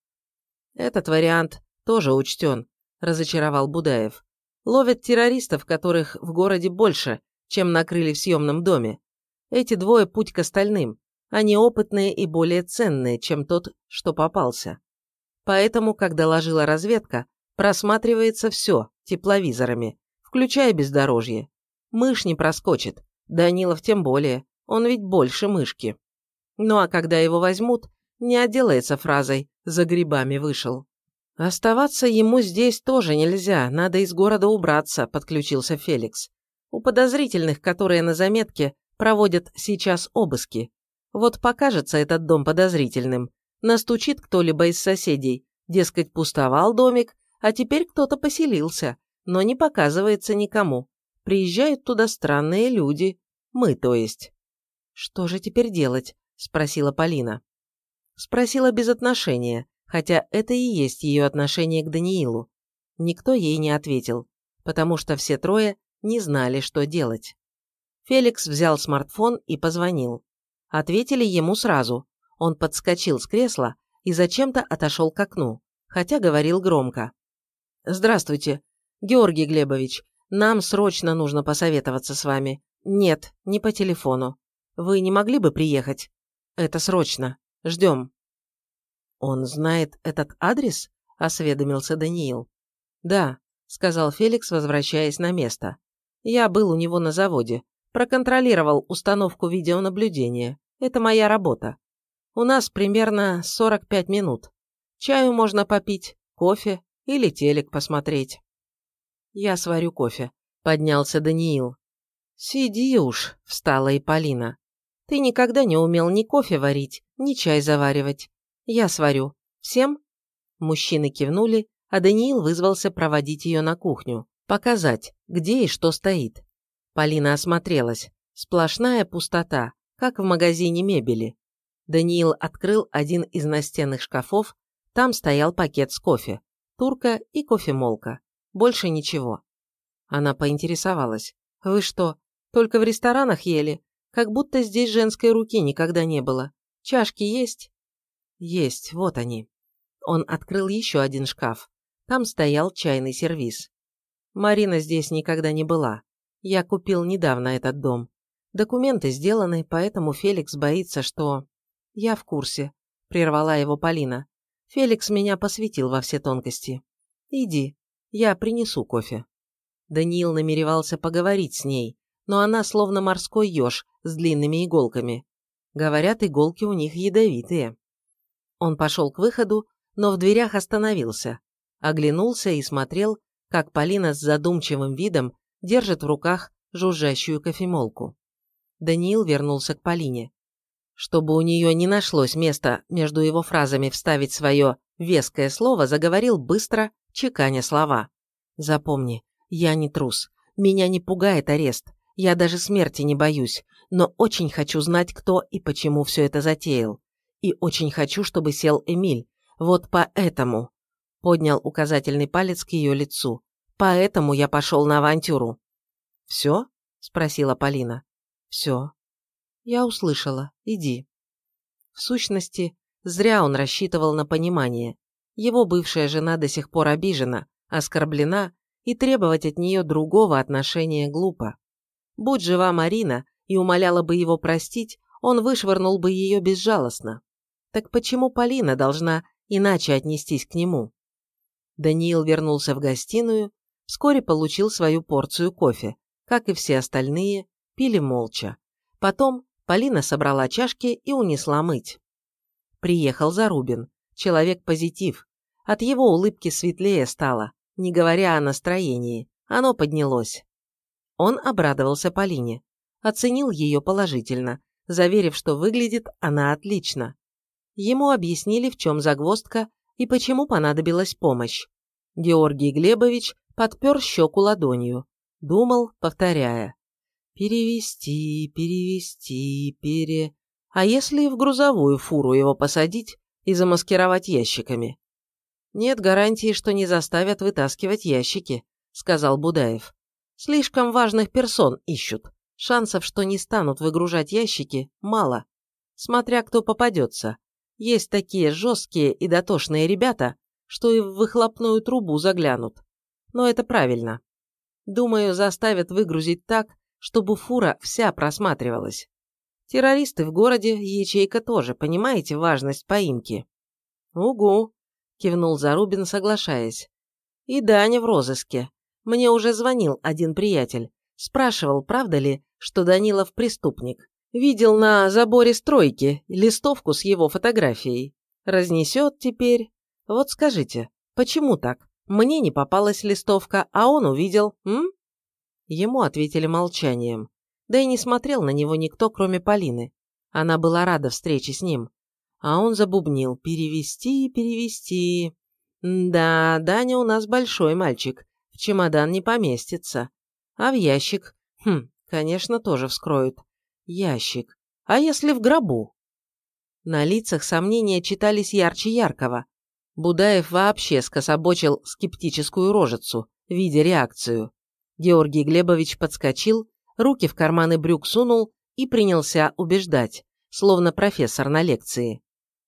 Этот вариант тоже учтен, разочаровал Будаев. Ловят террористов, которых в городе больше, чем накрыли в съемном доме. Эти двое путь к остальным. Они опытные и более ценные, чем тот, что попался. Поэтому, когда ложила разведка, просматривается все тепловизорами, включая бездорожье. Мышь не проскочит, Данилов тем более, он ведь больше мышки. Ну а когда его возьмут, не отделается фразой «за грибами вышел». «Оставаться ему здесь тоже нельзя, надо из города убраться», – подключился Феликс. «У подозрительных, которые на заметке, проводят сейчас обыски. Вот покажется этот дом подозрительным, настучит кто-либо из соседей, дескать, пустовал домик, а теперь кто-то поселился, но не показывается никому. Приезжают туда странные люди, мы, то есть». «Что же теперь делать?» – спросила Полина. Спросила без отношения, хотя это и есть ее отношение к Даниилу. Никто ей не ответил, потому что все трое не знали, что делать. Феликс взял смартфон и позвонил. Ответили ему сразу. Он подскочил с кресла и зачем-то отошел к окну, хотя говорил громко. «Здравствуйте, Георгий Глебович, нам срочно нужно посоветоваться с вами. Нет, не по телефону. Вы не могли бы приехать? Это срочно. Ждем». «Он знает этот адрес?» – осведомился Даниил. «Да», – сказал Феликс, возвращаясь на место. «Я был у него на заводе. Проконтролировал установку видеонаблюдения. Это моя работа. У нас примерно 45 минут. Чаю можно попить, кофе или телек посмотреть». «Я сварю кофе», – поднялся Даниил. «Сиди уж», – встала и Полина. «Ты никогда не умел ни кофе варить, ни чай заваривать. Я сварю. Всем?» Мужчины кивнули, а Даниил вызвался проводить ее на кухню, показать, где и что стоит. Полина осмотрелась. Сплошная пустота, как в магазине мебели. Даниил открыл один из настенных шкафов, там стоял пакет с кофе, турка и кофемолка. Больше ничего. Она поинтересовалась. «Вы что, только в ресторанах ели? Как будто здесь женской руки никогда не было. Чашки есть?» Есть, вот они. Он открыл еще один шкаф. Там стоял чайный сервиз. Марина здесь никогда не была. Я купил недавно этот дом. Документы сделаны, поэтому Феликс боится, что... Я в курсе, прервала его Полина. Феликс меня посвятил во все тонкости. Иди, я принесу кофе. Даниил намеревался поговорить с ней, но она словно морской еж с длинными иголками. Говорят, иголки у них ядовитые. Он пошел к выходу, но в дверях остановился, оглянулся и смотрел, как Полина с задумчивым видом держит в руках жужжащую кофемолку. Даниил вернулся к Полине. Чтобы у нее не нашлось места между его фразами вставить свое веское слово, заговорил быстро, чеканя слова. «Запомни, я не трус. Меня не пугает арест. Я даже смерти не боюсь, но очень хочу знать, кто и почему все это затеял. И очень хочу, чтобы сел Эмиль. Вот поэтому...» Поднял указательный палец к ее лицу. «Поэтому я пошел на авантюру». «Все?» – спросила Полина. «Все». «Я услышала. Иди». В сущности, зря он рассчитывал на понимание. Его бывшая жена до сих пор обижена, оскорблена, и требовать от нее другого отношения глупо. Будь жива Марина и умоляла бы его простить, он вышвырнул бы ее безжалостно. Так почему Полина должна иначе отнестись к нему? Даниил вернулся в гостиную, вскоре получил свою порцию кофе. Как и все остальные, пили молча. Потом Полина собрала чашки и унесла мыть. Приехал Зарубин. Человек позитив. От его улыбки светлее стало, не говоря о настроении. Оно поднялось. Он обрадовался Полине. Оценил ее положительно, заверив, что выглядит она отлично. Ему объяснили, в чем загвоздка и почему понадобилась помощь. Георгий Глебович подпер щеку ладонью. Думал, повторяя. «Перевести, перевести, пере...» А если в грузовую фуру его посадить и замаскировать ящиками? Нет гарантии, что не заставят вытаскивать ящики, сказал Будаев. Слишком важных персон ищут. Шансов, что не станут выгружать ящики, мало. Смотря кто попадется. Есть такие жесткие и дотошные ребята, что и в выхлопную трубу заглянут. Но это правильно. Думаю, заставят выгрузить так, чтобы фура вся просматривалась. Террористы в городе, ячейка тоже, понимаете важность поимки?» «Угу», – кивнул Зарубин, соглашаясь. «И Даня в розыске. Мне уже звонил один приятель. Спрашивал, правда ли, что Данилов преступник. Видел на заборе стройки листовку с его фотографией. Разнесет теперь. Вот скажите, почему так? Мне не попалась листовка, а он увидел, м?» Ему ответили молчанием. Да и не смотрел на него никто, кроме Полины. Она была рада встрече с ним. А он забубнил «перевести, перевести». «Да, Даня у нас большой мальчик, в чемодан не поместится. А в ящик? Хм, конечно, тоже вскроют. Ящик. А если в гробу?» На лицах сомнения читались ярче яркого. Будаев вообще скособочил скептическую рожицу, видя реакцию. Георгий Глебович подскочил, руки в карманы брюк сунул и принялся убеждать, словно профессор на лекции.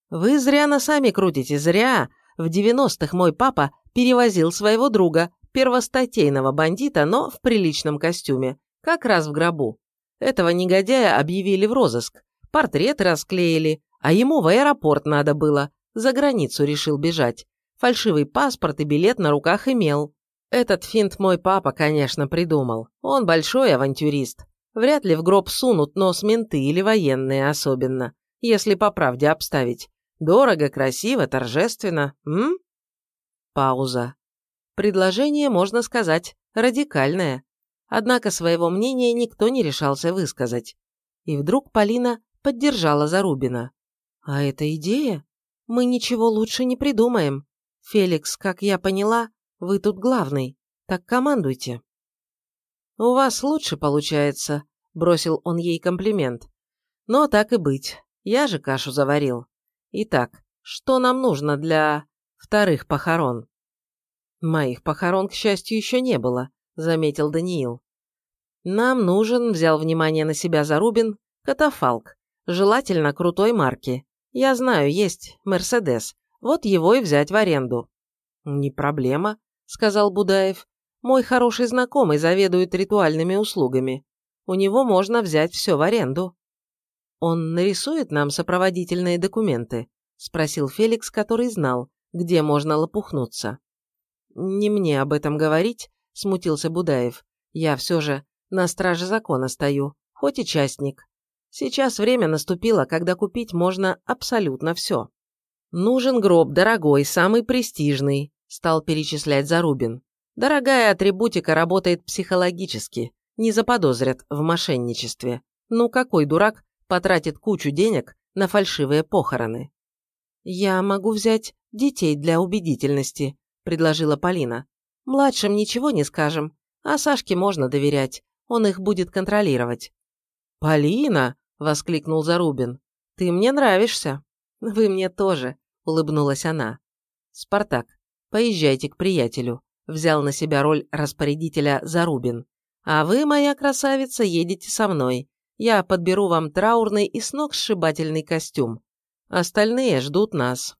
«Вы зря носами крутите, зря! В 90-х мой папа перевозил своего друга, первостатейного бандита, но в приличном костюме, как раз в гробу. Этого негодяя объявили в розыск, портреты расклеили, а ему в аэропорт надо было, за границу решил бежать. Фальшивый паспорт и билет на руках имел. Этот финт мой папа, конечно, придумал. Он большой авантюрист. Вряд ли в гроб сунут нос менты или военные особенно, если по правде обставить. Дорого, красиво, торжественно, м? Пауза. Предложение, можно сказать, радикальное. Однако своего мнения никто не решался высказать. И вдруг Полина поддержала Зарубина. «А эта идея? Мы ничего лучше не придумаем. Феликс, как я поняла, вы тут главный, так командуйте». «У вас лучше получается», – бросил он ей комплимент. «Но так и быть, я же кашу заварил. Итак, что нам нужно для вторых похорон?» «Моих похорон, к счастью, еще не было», – заметил Даниил. «Нам нужен», – взял внимание на себя Зарубин, – «катафалк, желательно крутой марки. Я знаю, есть Мерседес, вот его и взять в аренду». «Не проблема», – сказал Будаев. «Мой хороший знакомый заведует ритуальными услугами. У него можно взять все в аренду». «Он нарисует нам сопроводительные документы?» – спросил Феликс, который знал, где можно лопухнуться. «Не мне об этом говорить», – смутился Будаев. «Я все же на страже закона стою, хоть и частник. Сейчас время наступило, когда купить можно абсолютно все. Нужен гроб дорогой, самый престижный, стал перечислять Зарубин. Дорогая атрибутика работает психологически, не заподозрят в мошенничестве. Ну какой дурак потратит кучу денег на фальшивые похороны? «Я могу взять детей для убедительности», – предложила Полина. «Младшим ничего не скажем, а Сашке можно доверять, он их будет контролировать». «Полина!» – воскликнул Зарубин. «Ты мне нравишься». «Вы мне тоже», – улыбнулась она. «Спартак, Поезжайте к приятелю», – взял на себя роль распорядителя Зарубин. «А вы, моя красавица, едете со мной. Я подберу вам траурный и сногсшибательный костюм. Остальные ждут нас».